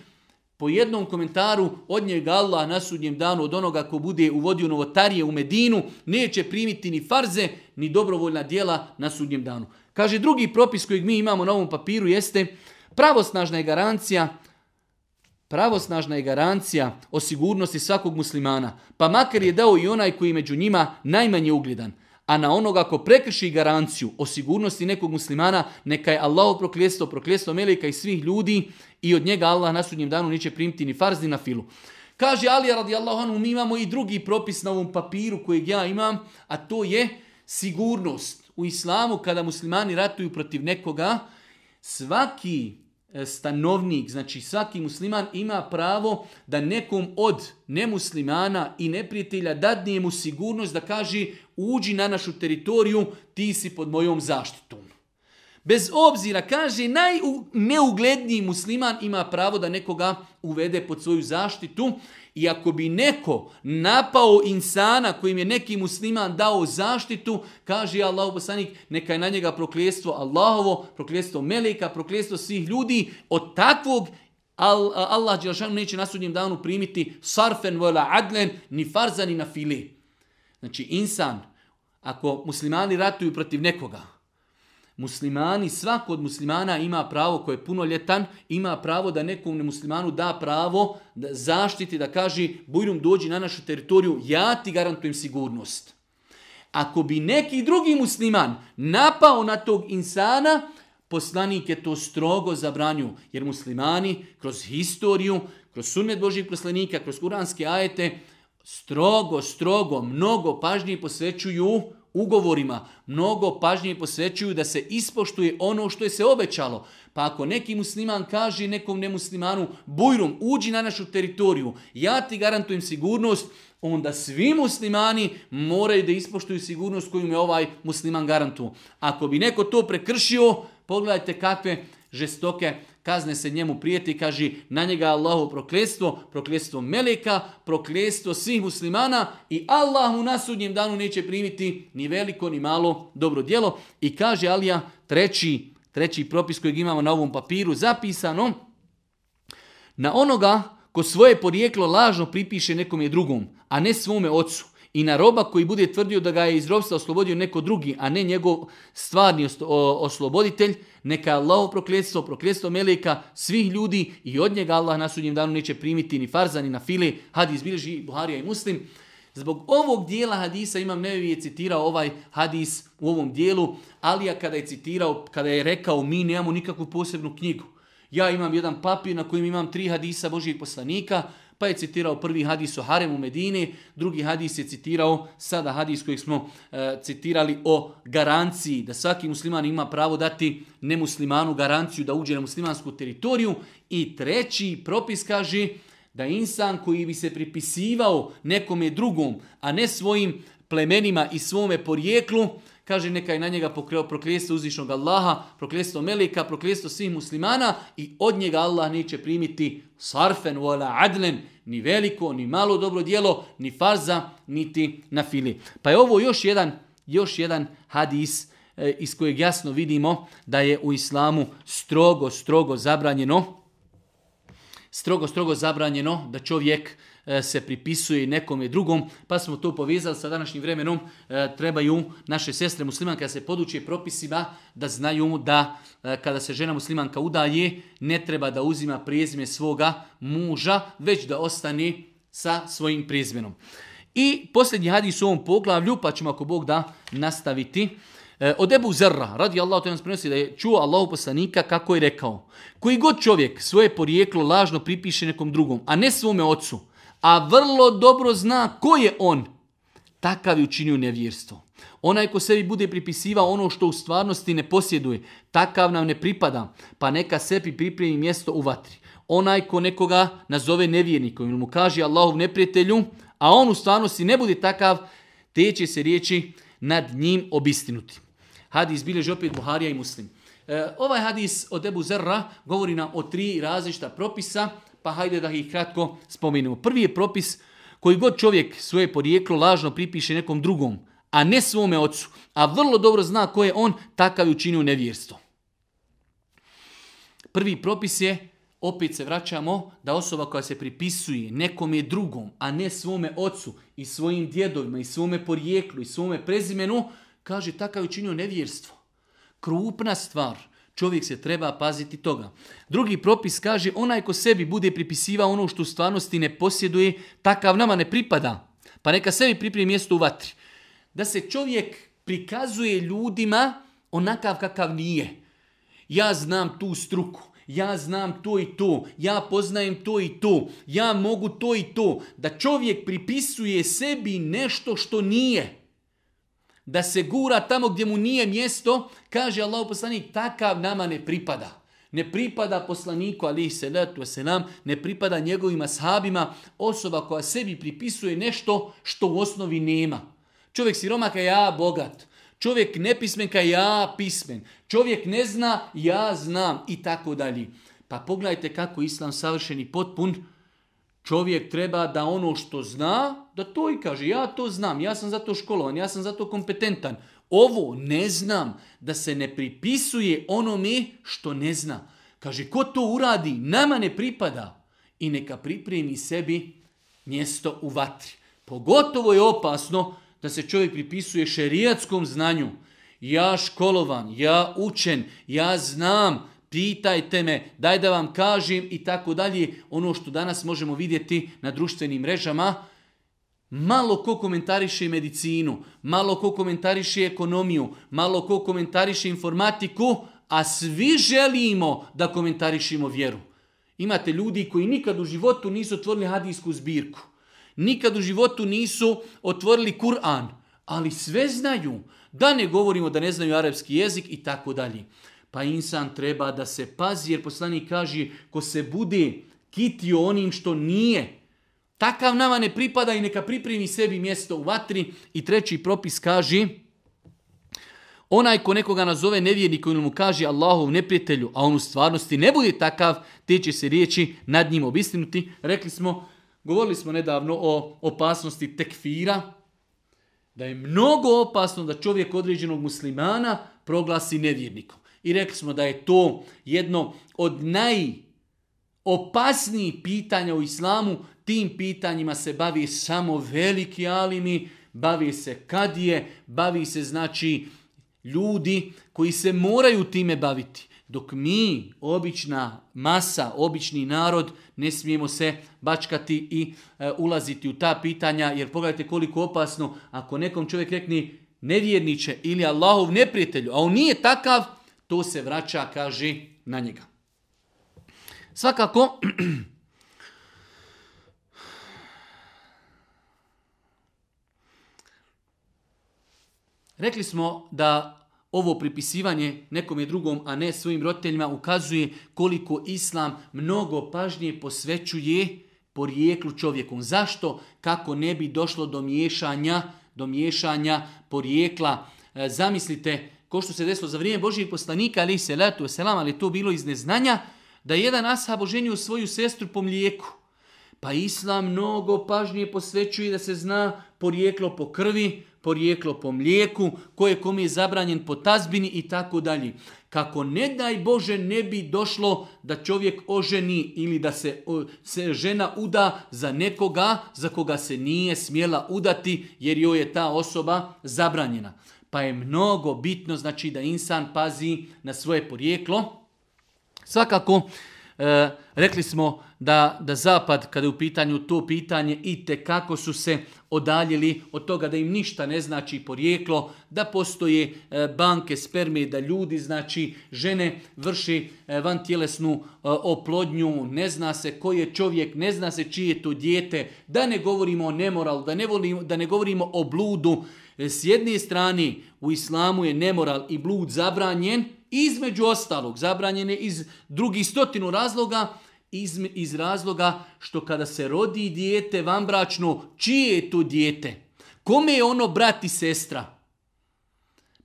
Po jednom komentaru od njega Allah na sudnjem danu od onoga ko bude uvodio novotarije u Medinu neće primiti ni farze ni dobrovoljna dijela na sudnjem danu. Kaže drugi propis kojeg mi imamo na ovom papiru jeste pravosnažna je garancija Pravosnažna je garancija o sigurnosti svakog muslimana, pa makar je dao i onaj koji među njima najmanje ugledan a na onoga ko prekrši garanciju o sigurnosti nekog muslimana, neka je Allah prokljestvo, prokljestvo meleka i svih ljudi i od njega Allah na sudnjem danu neće primiti ni farz ni na filu. Kaže Ali radijallahu anhu, mi imamo i drugi propis na ovom papiru kojeg ja imam, a to je sigurnost. U islamu kada muslimani ratuju protiv nekoga, svaki stanovnik, znači svaki musliman ima pravo da nekom od nemuslimana i neprijatelja dadne mu sigurnost da kaže uđi na našu teritoriju, ti si pod mojom zaštitom. Bez obzira, kaže, najneugledniji musliman ima pravo da nekoga uvede pod svoju zaštitu i ako bi neko napao insana kojim je neki musliman dao zaštitu, kaže Allah poslanik, neka je na njega prokljestvo Allahovo, prokljestvo Meleka, prokljestvo svih ljudi. Od takvog Allah Đelšanu neće na sudnjem danu primiti sarfen vola adlen, ni farza, ni na fili. Znači, insan, ako muslimani ratuju protiv nekoga, Muslimani, svako od muslimana ima pravo koje je punoljetan, ima pravo da nekom muslimanu da pravo da zaštiti, da kaže Bujrum dođi na našu teritoriju, ja ti garantujem sigurnost. Ako bi neki drugi musliman napao na tog insana, poslanik je to strogo zabranju, jer muslimani kroz historiju, kroz sunnet Božih poslanika, kroz kuranske ajete, strogo, strogo, mnogo pažnje posvećuju ugovorima mnogo pažnje posvećuju da se ispoštuje ono što je se obećalo. Pa ako neki musliman kaže nekom nemuslimanu, bujrum, uđi na našu teritoriju, ja ti garantujem sigurnost, onda svi muslimani moraju da ispoštuju sigurnost koju je ovaj musliman garantu. Ako bi neko to prekršio, pogledajte kakve žestoke kazne se njemu prijeti, kaže na njega Allahu prokljestvo, prokljestvo meleka, prokljestvo svih muslimana i Allah u nasudnjem danu neće primiti ni veliko ni malo dobro djelo. I kaže Alija treći, treći propis kojeg imamo na ovom papiru zapisano, na onoga ko svoje porijeklo lažno pripiše nekom je drugom, a ne svome ocu, i na roba koji bude tvrdio da ga je iz robstva oslobodio neko drugi, a ne njegov stvarni osloboditelj, neka je Allah prokljetstvo, prokljetstvo meleka svih ljudi i od njega Allah na sudnjem danu neće primiti ni farza ni na file, hadis bilježi Buharija i Muslim. Zbog ovog dijela hadisa Imam Nevi je citirao ovaj hadis u ovom dijelu, Alija kada je citirao, kada je rekao mi nemamo nikakvu posebnu knjigu. Ja imam jedan papir na kojem imam tri hadisa Božijeg poslanika, pa je citirao prvi hadis o Haremu Medini, drugi hadis je citirao sada hadis kojeg smo e, citirali o garanciji, da svaki musliman ima pravo dati nemuslimanu garanciju da uđe na muslimansku teritoriju. I treći propis kaže da insan koji bi se pripisivao nekome drugom, a ne svojim plemenima i svome porijeklu, kaže neka je na njega prokljestvo uzvišnog Allaha, prokljestvo Melika, prokljestvo svih muslimana i od njega Allah neće primiti sarfen wala adlen, ni veliko, ni malo dobro djelo, ni farza, niti na fili. Pa je ovo još jedan, još jedan hadis e, iz kojeg jasno vidimo da je u islamu strogo, strogo zabranjeno strogo, strogo zabranjeno da čovjek se pripisuje nekome drugom, pa smo to povezali sa današnjim vremenom, e, trebaju naše sestre muslimanke da se podučije propisima da znaju da e, kada se žena muslimanka udaje, ne treba da uzima prijezime svoga muža, već da ostane sa svojim prijezmenom. I posljednji hadis u ovom poglavlju, pa ćemo ako Bog da nastaviti. Od Ebu Zerra, radi Allah, to prenosi da je čuo Allahu poslanika kako je rekao. Koji god čovjek svoje porijeklo lažno pripiše nekom drugom, a ne svome ocu, a vrlo dobro zna ko je on, takav je učinio nevjerstvo. Onaj ko sebi bude pripisivao ono što u stvarnosti ne posjeduje, takav nam ne pripada, pa neka sebi pripremi mjesto u vatri. Onaj ko nekoga nazove nevjernikom ili mu kaže Allahov neprijatelju, a on u stvarnosti ne bude takav, te će se riječi nad njim obistinuti. Hadis bilježi opet Buharija i Muslim. E, ovaj hadis od Ebu Zerra govori nam o tri različita propisa pa hajde da ih kratko spomenemo. Prvi je propis koji god čovjek svoje porijeklo lažno pripiše nekom drugom, a ne svome ocu, a vrlo dobro zna ko je on, takav je učinio nevjerstvo. Prvi propis je, opet se vraćamo, da osoba koja se pripisuje nekome drugom, a ne svome ocu i svojim djedovima i svome porijeklu i svome prezimenu, kaže takav je učinio nevjerstvo. Krupna stvar čovjek se treba paziti toga. Drugi propis kaže, onaj ko sebi bude pripisivao ono što u stvarnosti ne posjeduje, takav nama ne pripada. Pa neka sebi pripremi mjesto u vatri. Da se čovjek prikazuje ljudima onakav kakav nije. Ja znam tu struku, ja znam to i to, ja poznajem to i to, ja mogu to i to. Da čovjek pripisuje sebi nešto što nije da se gura tamo gdje mu nije mjesto, kaže Allah poslanik, takav nama ne pripada. Ne pripada poslaniku ali se nam, ne pripada njegovim ashabima, osoba koja sebi pripisuje nešto što u osnovi nema. Čovjek siromaka ja bogat, čovjek nepismen ka ja pismen, čovjek ne zna, ja znam i tako dalje. Pa pogledajte kako islam savršen i potpun, Čovjek treba da ono što zna, da to i kaže. Ja to znam, ja sam za to školovan, ja sam za to kompetentan. Ovo ne znam, da se ne pripisuje onome što ne zna. Kaže, ko to uradi, nama ne pripada. I neka pripremi sebi mjesto u vatri. Pogotovo je opasno da se čovjek pripisuje šerijatskom znanju. Ja školovan, ja učen, ja znam, pitajte me, daj da vam kažem i tako dalje. Ono što danas možemo vidjeti na društvenim mrežama, malo ko komentariše medicinu, malo ko komentariše ekonomiju, malo ko komentariše informatiku, a svi želimo da komentarišemo vjeru. Imate ljudi koji nikad u životu nisu otvorili hadijsku zbirku. Nikad u životu nisu otvorili Kur'an. ali sve znaju. Da ne govorimo da ne znaju arapski jezik i tako dalje. Pa insan treba da se pazi jer poslanik kaže ko se bude kitio onim što nije, takav nama ne pripada i neka pripremi sebi mjesto u vatri. I treći propis kaže, onaj ko nekoga nazove nevjernikom ili mu kaže Allahov neprijatelju, a on u stvarnosti ne bude takav, te će se riječi nad njim obistinuti. Rekli smo, govorili smo nedavno o opasnosti tekfira, da je mnogo opasno da čovjek određenog muslimana proglasi nevjernikom. I rekli smo da je to jedno od najopasnijih pitanja u islamu. Tim pitanjima se bavi samo veliki alimi, bavi se kadije, bavi se znači ljudi koji se moraju time baviti. Dok mi, obična masa, obični narod, ne smijemo se bačkati i e, ulaziti u ta pitanja, jer pogledajte koliko opasno, ako nekom čovjek rekne nevjerniče ili Allahov neprijatelju, a on nije takav, to se vraća, kaže, na njega. Svakako, rekli smo da ovo pripisivanje nekom je drugom, a ne svojim roditeljima, ukazuje koliko islam mnogo pažnje posvećuje porijeklu čovjeku. Zašto? Kako ne bi došlo do miješanja, do miješanja porijekla. E, zamislite, ko što se desilo za vrijeme Božijeg poslanika, ali se letu selam, ali to bilo iz neznanja, da je jedan ashab oženio svoju sestru po mlijeku. Pa islam mnogo pažnje posvećuje da se zna porijeklo po krvi, porijeklo po mlijeku, koje kom je zabranjen po tazbini i tako dalje. Kako ne daj Bože ne bi došlo da čovjek oženi ili da se, se žena uda za nekoga za koga se nije smjela udati jer joj je ta osoba zabranjena. Pa je mnogo bitno znači da insan pazi na svoje porijeklo. Svakako, e, rekli smo da, da Zapad, kada je u pitanju to pitanje, i kako su se odaljili od toga da im ništa ne znači porijeklo, da postoje e, banke sperme, da ljudi, znači žene vrši e, van tjelesnu e, oplodnju, ne zna se koji je čovjek, ne zna se čije je to dijete, da ne govorimo o nemoralu, da ne, volimo, da ne govorimo o bludu. S jedne strane u islamu je nemoral i blud zabranjen, između ostalog zabranjen je iz drugih stotinu razloga, iz, iz razloga što kada se rodi dijete vanbračno, čije je to dijete? Kome je ono brat i sestra?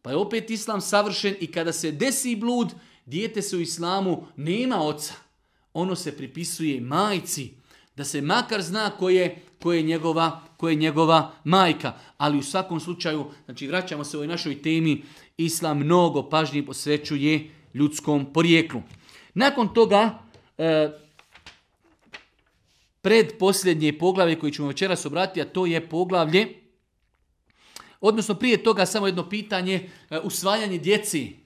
Pa je opet islam savršen i kada se desi blud, dijete se u islamu nema oca. Ono se pripisuje majci, da se makar zna ko je, ko je, njegova, ko je njegova majka. Ali u svakom slučaju, znači vraćamo se ovoj našoj temi, islam mnogo pažnje posvećuje ljudskom porijeklu. Nakon toga, e, pred posljednje poglavlje koje ćemo večeras obratiti, a to je poglavlje, odnosno prije toga samo jedno pitanje, e, usvajanje djeci.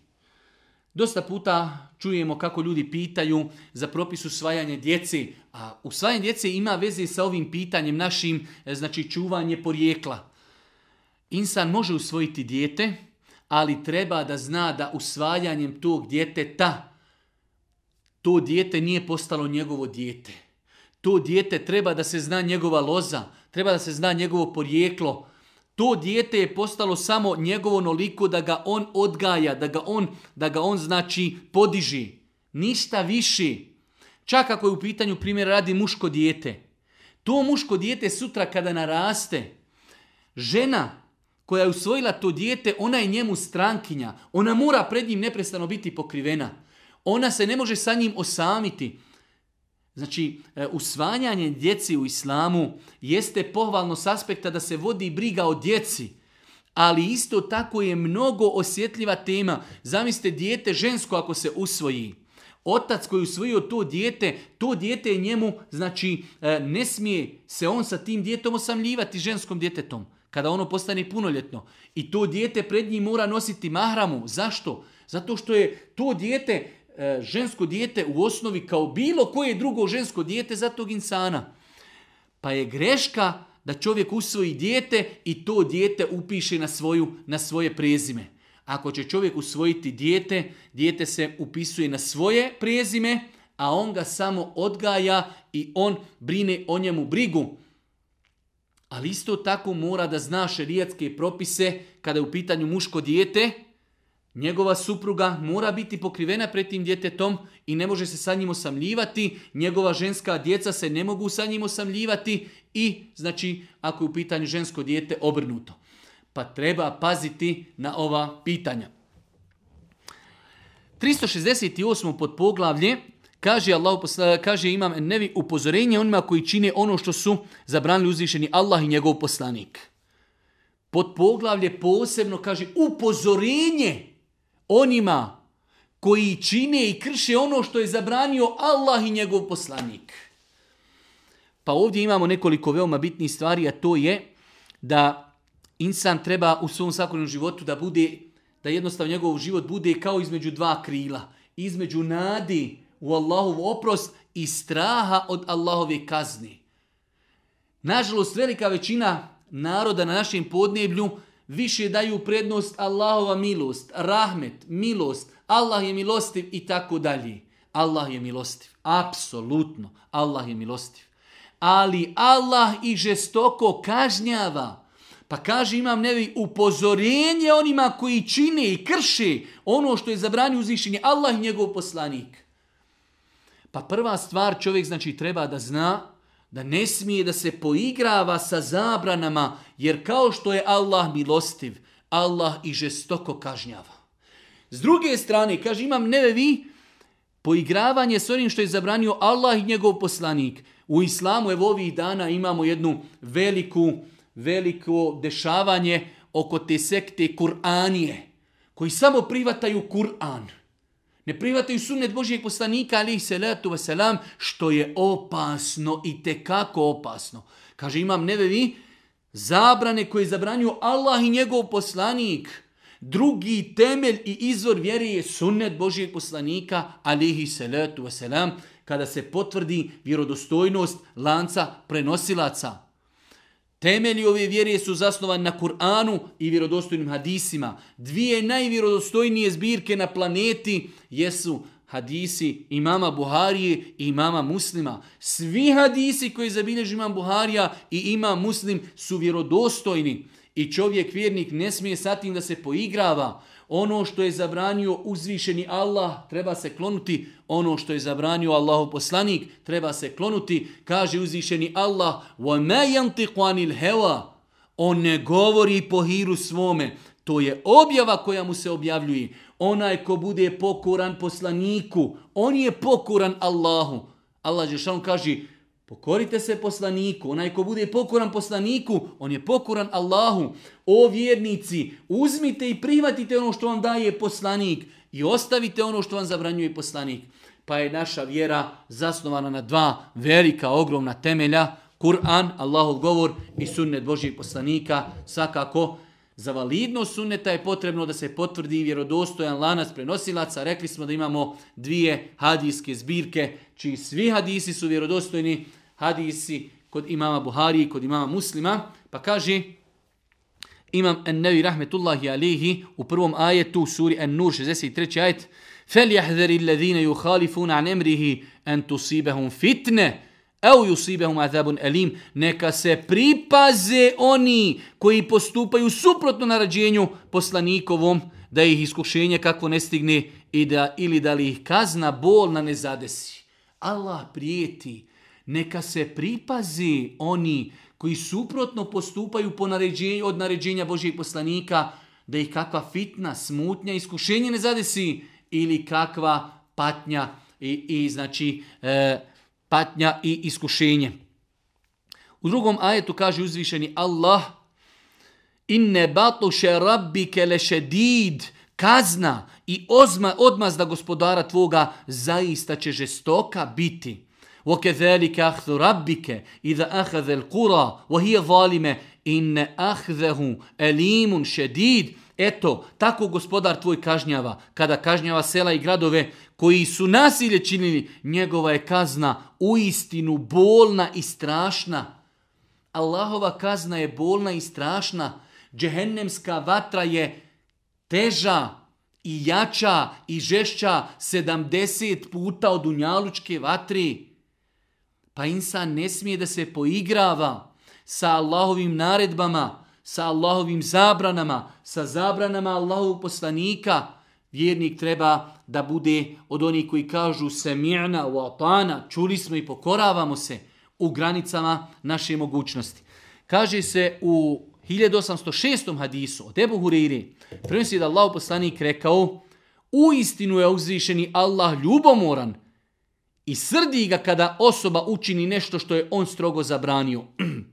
Dosta puta čujemo kako ljudi pitaju za propis usvajanja djeci, a usvajanje djece ima veze sa ovim pitanjem našim, e, znači čuvanje porijekla. Insan može usvojiti dijete, ali treba da zna da usvajanjem tog djeteta to dijete nije postalo njegovo dijete to dijete treba da se zna njegova loza, treba da se zna njegovo porijeklo. To dijete je postalo samo njegovo noliko da ga on odgaja, da ga on, da ga on znači podiži. Ništa više. Čak ako je u pitanju primjer radi muško dijete. To muško dijete sutra kada naraste, žena koja je usvojila to dijete, ona je njemu strankinja. Ona mora pred njim neprestano biti pokrivena. Ona se ne može sa njim osamiti. Znači, e, usvanjanje djeci u islamu jeste pohvalno s aspekta da se vodi briga o djeci, ali isto tako je mnogo osjetljiva tema. Zamislite dijete žensko ako se usvoji. Otac koji usvojio to dijete, to dijete je njemu, znači e, ne smije se on sa tim djetom osamljivati ženskom djetetom kada ono postane punoljetno. I to dijete pred njim mora nositi mahramu. Zašto? Zato što je to dijete žensko dijete u osnovi kao bilo koje drugo žensko dijete za tog insana. Pa je greška da čovjek usvoji dijete i to dijete upiše na, svoju, na svoje prezime. Ako će čovjek usvojiti dijete, dijete se upisuje na svoje prezime, a on ga samo odgaja i on brine o njemu brigu. Ali isto tako mora da zna šerijatske propise kada je u pitanju muško dijete, njegova supruga mora biti pokrivena pred tim djetetom i ne može se sa njim osamljivati, njegova ženska djeca se ne mogu sa njim osamljivati i znači ako je u pitanju žensko dijete obrnuto. Pa treba paziti na ova pitanja. 368. pod poglavlje kaže, Allah, kaže imam nevi upozorenje onima koji čine ono što su zabranili uzvišeni Allah i njegov poslanik. Pod poglavlje posebno kaže upozorenje onima koji čine i krše ono što je zabranio Allah i njegov poslanik. Pa ovdje imamo nekoliko veoma bitnih stvari, a to je da insan treba u svom svakodnevnom životu da bude, da jednostavno njegov život bude kao između dva krila. Između nadi u Allahov oprost i straha od Allahove kazni. Nažalost, velika većina naroda na našem podneblju više daju prednost Allahova milost, rahmet, milost, Allah je milostiv i tako dalje. Allah je milostiv, apsolutno, Allah je milostiv. Ali Allah i žestoko kažnjava. Pa kaže imam nevi upozorenje onima koji čine i krše ono što je zabranio uzvišenje Allah i njegov poslanik. Pa prva stvar čovjek znači treba da zna da ne smije da se poigrava sa zabranama, jer kao što je Allah milostiv, Allah i žestoko kažnjava. S druge strane, kaže, imam neve vi, poigravanje s onim što je zabranio Allah i njegov poslanik. U islamu evo ovih dana imamo jednu veliku, veliko dešavanje oko te sekte Kur'anije, koji samo privataju Kur'an. Ne prihvataju sunnet Božijeg poslanika, ali salatu wasalam, što je opasno i tekako opasno. Kaže, imam neve vi, zabrane koje zabranju Allah i njegov poslanik. Drugi temelj i izvor vjere je sunnet Božijeg poslanika, alihi salatu wasalam, kada se potvrdi vjerodostojnost lanca prenosilaca. Temelji ove vjere su zasnovani na Kur'anu i vjerodostojnim hadisima. Dvije najvjerodostojnije zbirke na planeti jesu hadisi imama Buharije i imama Muslima. Svi hadisi koji zabilježi imam Buharija i imam Muslim su vjerodostojni. I čovjek vjernik ne smije sa tim da se poigrava. Ono što je zabranio uzvišeni Allah treba se klonuti. Ono što je zabranio Allahov poslanik treba se klonuti. Kaže uzvišeni Allah وَمَا يَنْتِقُ عَنِ الْهَوَا On ne govori po hiru svome. To je objava koja mu se objavljuje. Onaj ko bude pokoran poslaniku, on je pokoran Allahu. Allah Žešan kaže, Pokorite se poslaniku, onaj ko bude pokoran poslaniku, on je pokoran Allahu. O vjernici, uzmite i prihvatite ono što vam daje poslanik i ostavite ono što vam zabranjuje poslanik. Pa je naša vjera zasnovana na dva velika, ogromna temelja, Kur'an, Allahov govor i sunnet Božijeg poslanika. Svakako, za validnost sunneta je potrebno da se potvrdi vjerodostojan lanac prenosilaca. Rekli smo da imamo dvije hadijske zbirke, čiji svi hadisi su vjerodostojni. Hadisi kod imama Buhari i kod imama Muslima. Pa kaže imam Ennevi rahmetullahi alihi u prvom ajetu suri En-Nur 63. ajet فَلْيَحْذَرِ الَّذِينَ يُخَالِفُونَ عَنْ أَمْرِهِ أَنْ تُصِيبَهُمْ فِتْنَةً Eu yusibehum azabun elim, neka se pripaze oni koji postupaju suprotno naređenju poslanikovom, da ih iskušenje kako ne stigne i da, ili da li ih kazna bolna ne zadesi. Allah prijeti, neka se pripazi oni koji suprotno postupaju po naređenju, od naređenja Božijeg poslanika, da ih kakva fitna, smutnja, iskušenje ne zadesi ili kakva patnja i, i znači... E, patnja i iskušenje. U drugom ajetu kaže uzvišeni Allah Inne batuše rabbike lešedid kazna i ozma, odmazda gospodara tvoga zaista će žestoka biti. وَكَذَلِكَ أَخْذُ رَبِّكَ إِذَا أَخَذَ الْقُرَى وَهِيَ ظَالِمَ إِنَّ أَخْذَهُ أَلِيمٌ شَدِيدٌ Eto, tako gospodar tvoj kažnjava, kada kažnjava sela i gradove koji su nasilje činili, njegova je kazna u istinu bolna i strašna. Allahova kazna je bolna i strašna. Džehennemska vatra je teža i jača i žešća 70 puta od unjalučke vatri. Pa insan ne smije da se poigrava sa Allahovim naredbama, sa Allahovim zabranama, sa zabranama Allahovog poslanika, vjernik treba da bude od onih koji kažu semi'na wa atana, čuli smo i pokoravamo se u granicama naše mogućnosti. Kaže se u 1806. hadisu od Ebu Hureyri, prenosi da Allah poslanik rekao, u istinu je uzvišeni Allah ljubomoran i srdi ga kada osoba učini nešto što je on strogo zabranio. [CLEARS THROAT]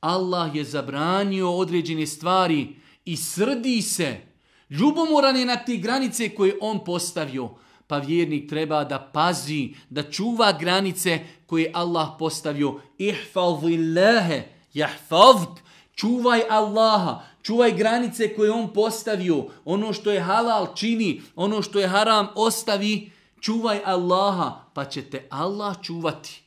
Allah je zabranio određene stvari i srdi se. Ljubomoran je na te granice koje on postavio. Pa vjernik treba da pazi, da čuva granice koje Allah postavio. Ihfazillahe, jahfazk, čuvaj Allaha, čuvaj granice koje on postavio. Ono što je halal čini, ono što je haram ostavi, čuvaj Allaha, pa će te Allah čuvati.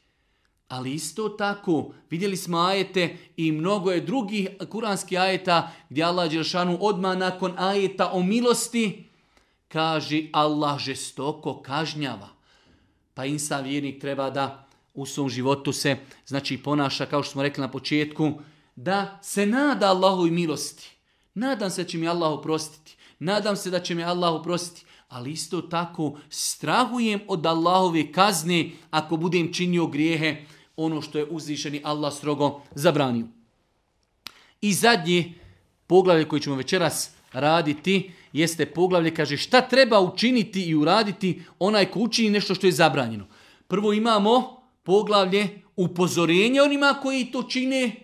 Ali isto tako, vidjeli smo ajete i mnogo je drugih kuranskih ajeta gdje Allah Đelšanu odmah nakon ajeta o milosti kaže Allah žestoko kažnjava. Pa insan vjernik treba da u svom životu se znači ponaša kao što smo rekli na početku, da se nada Allahu i milosti. Nadam se da će mi Allah oprostiti. Nadam se da će mi Allah oprostiti. Ali isto tako strahujem od Allahove kazne ako budem činio grijehe ono što je uzvišeni Allah strogo zabranio. I zadnji poglavlje koji ćemo večeras raditi jeste poglavlje, kaže šta treba učiniti i uraditi onaj ko učini nešto što je zabranjeno. Prvo imamo poglavlje upozorenje onima koji to čine.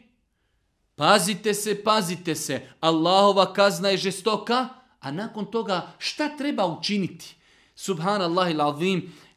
Pazite se, pazite se. Allahova kazna je žestoka, a nakon toga šta treba učiniti? Subhanallah il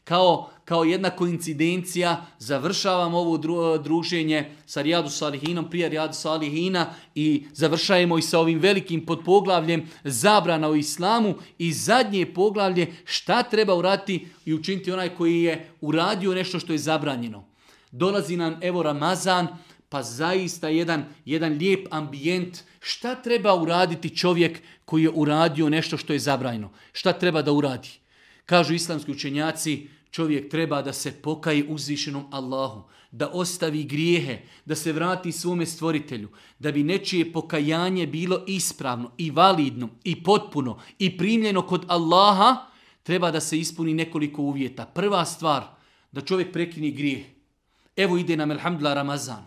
kao kao jedna koincidencija završavam ovo druženje sa Rijadu Salihinom, prije Rijadu Salihina i završajemo i sa ovim velikim podpoglavljem zabrana u islamu i zadnje poglavlje šta treba urati i učiniti onaj koji je uradio nešto što je zabranjeno. Dolazi nam evo Ramazan, pa zaista jedan, jedan lijep ambijent. Šta treba uraditi čovjek koji je uradio nešto što je zabranjeno? Šta treba da uradi? Kažu islamski učenjaci, čovjek treba da se pokaji uzvišenom Allahu, da ostavi grijehe, da se vrati svome stvoritelju, da bi nečije pokajanje bilo ispravno i validno i potpuno i primljeno kod Allaha, treba da se ispuni nekoliko uvjeta. Prva stvar, da čovjek prekini grijeh. Evo ide nam, alhamdulillah, Ramazan.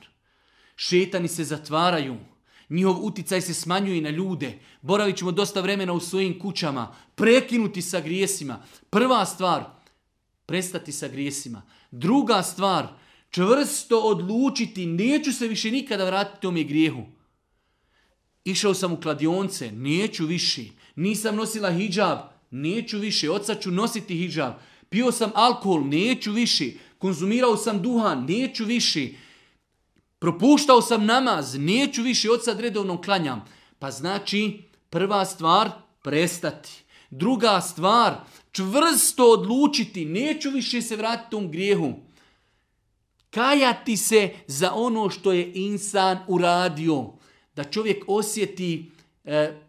Šetani se zatvaraju, njihov uticaj se smanjuje na ljude, boravit ćemo dosta vremena u svojim kućama, prekinuti sa grijesima. Prva stvar, prestati sa grijesima. Druga stvar, čvrsto odlučiti, neću se više nikada vratiti tome grijehu. Išao sam u kladionce, neću više. Nisam nosila hijab, neću više. Oca ću nositi hijab. Pio sam alkohol, neću više. Konzumirao sam duhan, neću više. Propuštao sam namaz, neću više od sad redovno klanjam. Pa znači, prva stvar, prestati. Druga stvar, čvrsto odlučiti, neću više se vratiti tom grijehu. Kajati se za ono što je insan uradio. Da čovjek osjeti, e,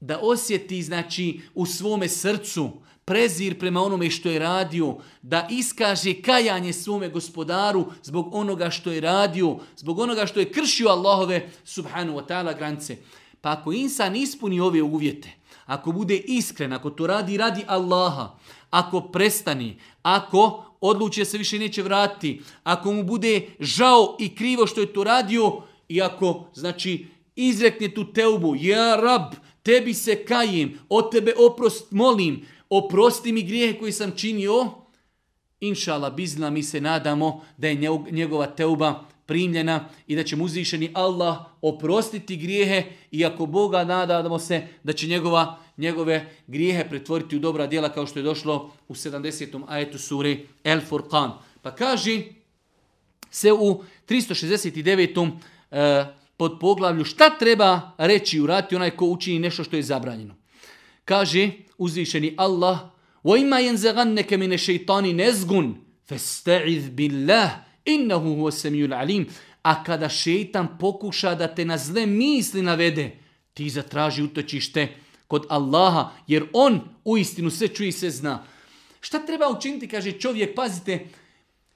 da osjeti znači u svome srcu prezir prema onome što je radio, da iskaže kajanje svome gospodaru zbog onoga što je radio, zbog onoga što je kršio Allahove subhanu wa ta'ala granice. Pa ako insan ispuni ove uvjete, ako bude iskren, ako to radi, radi Allaha, ako prestani, ako odluči se više neće vratiti, ako mu bude žao i krivo što je to radio, i ako, znači, izrekne tu teubu, ja rab, tebi se kajim, od tebe oprost molim, oprosti mi grijehe koji sam činio, inšala bizna mi se nadamo da je njegova teuba primljena i da će mu uzvišeni Allah oprostiti grijehe i ako Boga nadamo se da će njegova, njegove grijehe pretvoriti u dobra djela kao što je došlo u 70. ajetu suri El Furqan. Pa kaže se u 369. E, pod poglavlju šta treba reći u rati onaj ko učini nešto što je zabranjeno. Kaže uzvišeni Allah وَإِمَّا يَنْزَغَنَّكَ مِنَ شَيْطَانِ نَزْغُنْ فَاسْتَعِذْ بِاللَّهِ Innahu huwa samiyul alim. A kada šeitan pokuša da te na zle misli navede, ti zatraži utočište kod Allaha, jer on u istinu sve čuje i sve zna. Šta treba učiniti, kaže čovjek, pazite,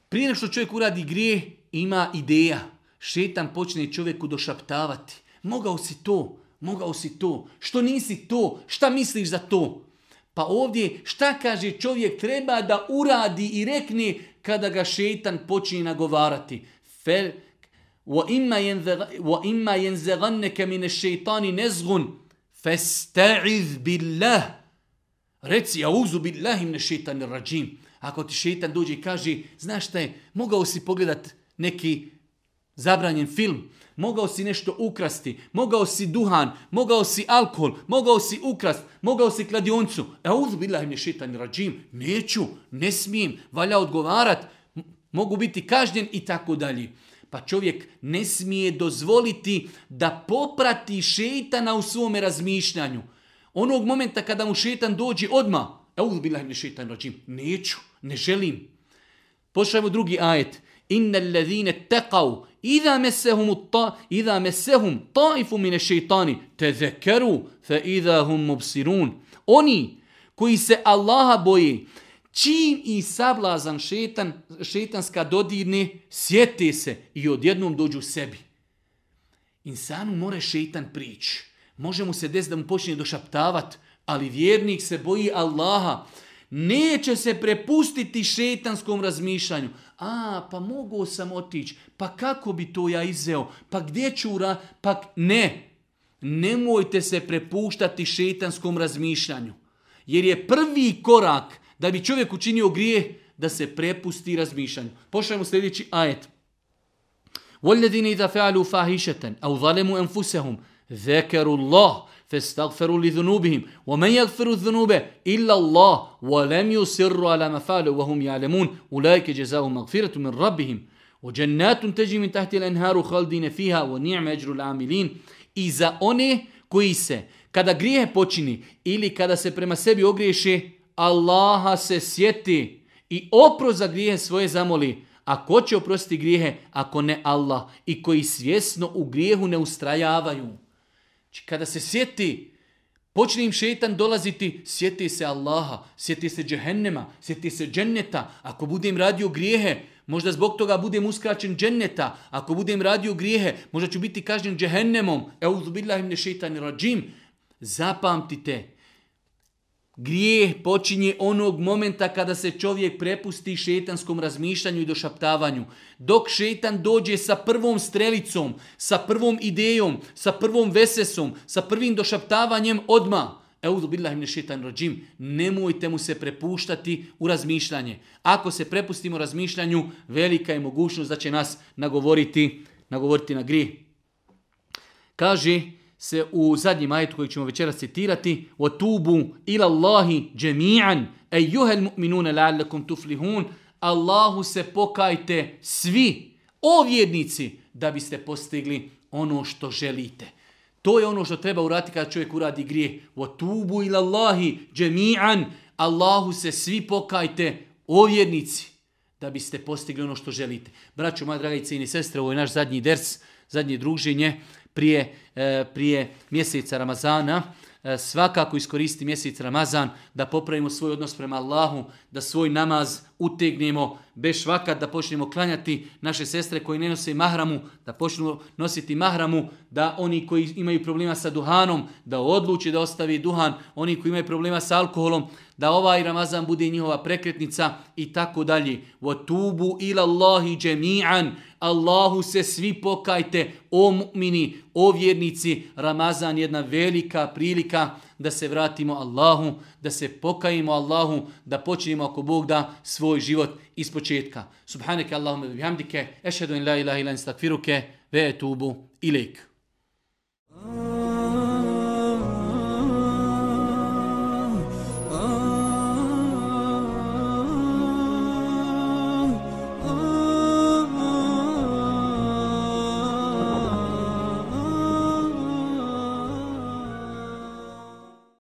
prije nego što čovjek uradi grije, ima ideja. šetan počne čovjeku došaptavati. Mogao si to, mogao si to. Što nisi to? Šta misliš za to? Pa ovdje šta kaže čovjek treba da uradi i rekne kada ga šetan počne nagovarati. Fel, وَإِمَّا يَنْزَغَنَّكَ مِنَ الشَّيْطَانِ نَزْغُنْ فَاسْتَعِذْ بِاللَّهِ Reci, auzu billahi mne šeitan rađim. Ako ti šeitan dođe i kaže, znaš šta je, mogao si pogledat neki zabranjen film, mogao si nešto ukrasti, mogao si duhan, mogao si alkohol, mogao si ukrast, mogao si kladioncu. Auzu billahi mne šeitan rađim. Neću, ne smijem, valja odgovarat, mogu biti kažnjen i tako dalje. Pa čovjek ne smije dozvoliti da poprati šeitana u svome razmišljanju. Onog momenta kada mu šetan dođe odma, evo bila ne šetan rođim, neću, ne želim. Pošljamo drugi ajet. Inna alladhina taqaw idha massahum ta idha massahum ta'ifu min ash-shaytani tadhakkaru fa idha hum mubsirun. Oni koji se Allaha boje, Čim i sablazan šetan, šetanska dodirne, sjete se i odjednom dođu sebi. Insanu more šetan prići. Može mu se desiti da mu počne došaptavat, ali vjernik se boji Allaha. Neće se prepustiti šetanskom razmišljanju. A, pa mogu sam otići, pa kako bi to ja izveo, pa gdje ću ra, pa ne. Nemojte se prepuštati šetanskom razmišljanju. Jer je prvi korak da bi čovjek učinio grije, da se prepusti razmišljanju. Pošljamo sljedeći ajet. وَالَّذِينَ إِذَا فَعَلُوا فَاهِشَةً أَوْ ظَلَمُوا أَنفُسَهُمْ ذَكَرُوا اللَّهِ فَاسْتَغْفَرُوا لِذُنُوبِهِمْ وَمَنْ يَغْفِرُ الذُّنُوبَ إِلَّا اللَّهِ وَلَمْ يُسِرُّوا عَلَى مَا فَعَلُوا وَهُمْ يَعْلَمُونَ أُولَٰئِكَ جَزَاؤُهُم مَغْفِرَةٌ مِّن رَّبِّهِمْ وَجَنَّاتٌ تَجْرِي مِن تَحْتِهَا الْأَنْهَارُ خَالِدِينَ فِيهَا وَنِعْمَ أَجْرُ الْعَامِلِينَ I za one koji se, kada grijehe počini ili kada se prema sebi ogriješe, Allaha se sjeti i opro za grijehe svoje zamoli. A ko će oprostiti grijehe ako ne Allah i koji svjesno u grijehu ne ustrajavaju? Znači, kada se sjeti, počne im šetan dolaziti, sjeti se Allaha, sjeti se džehennema, sjeti se dženneta. Ako budem radio grijehe, možda zbog toga budem uskraćen dženneta. Ako budem radio grijehe, možda ću biti kažnjen džehennemom. Euzubillahim billahi ne šeitan rađim. Zapamtite, Grijeh počinje onog momenta kada se čovjek prepusti šetanskom razmišljanju i došaptavanju. Dok šetan dođe sa prvom strelicom, sa prvom idejom, sa prvom vesesom, sa prvim došaptavanjem odma. Euzu billahi min šetan rođim. Nemojte mu se prepuštati u razmišljanje. Ako se prepustimo razmišljanju, velika je mogućnost da će nas nagovoriti, nagovoriti na grijeh. Kaže se u zadnjem ajetu koji ćemo večeras citirati وَتُوبُوا إِلَى اللَّهِ جَمِيعًا أَيُّهَا الْمُؤْمِنُونَ لَعَلَّكُمْ تُفْلِهُونَ Allahu se pokajte svi, o vjernici, da biste postigli ono što želite. To je ono što treba uraditi kada čovjek uradi grije. وَتُوبُوا إِلَى اللَّهِ جَمِيعًا Allahu se svi pokajte, o vjernici, da biste postigli ono što želite. Braćo, moja draga i cijeni sestre, ovo je naš zadnji ders, zadnje druženje prije, e, prije mjeseca Ramazana. E, svakako iskoristi mjesec Ramazan da popravimo svoj odnos prema Allahu, da svoj namaz utegnemo bez švakat, da počnemo klanjati naše sestre koji ne nose mahramu, da počnemo nositi mahramu, da oni koji imaju problema sa duhanom, da odluči da ostavi duhan, oni koji imaju problema sa alkoholom, da ovaj Ramazan bude njihova prekretnica i tako dalje. Watubu ila Allahi džemi'an, Allahu se svi pokajte, o mu'mini, o vjernici. Ramazan je jedna velika prilika da se vratimo Allahu, da se pokajimo Allahu, da počinimo ako Bog da svoj život iz početka. Subhaneke Allahume bihamdike, ešhedu in la ilaha ilan stakfiruke, ve etubu ilik.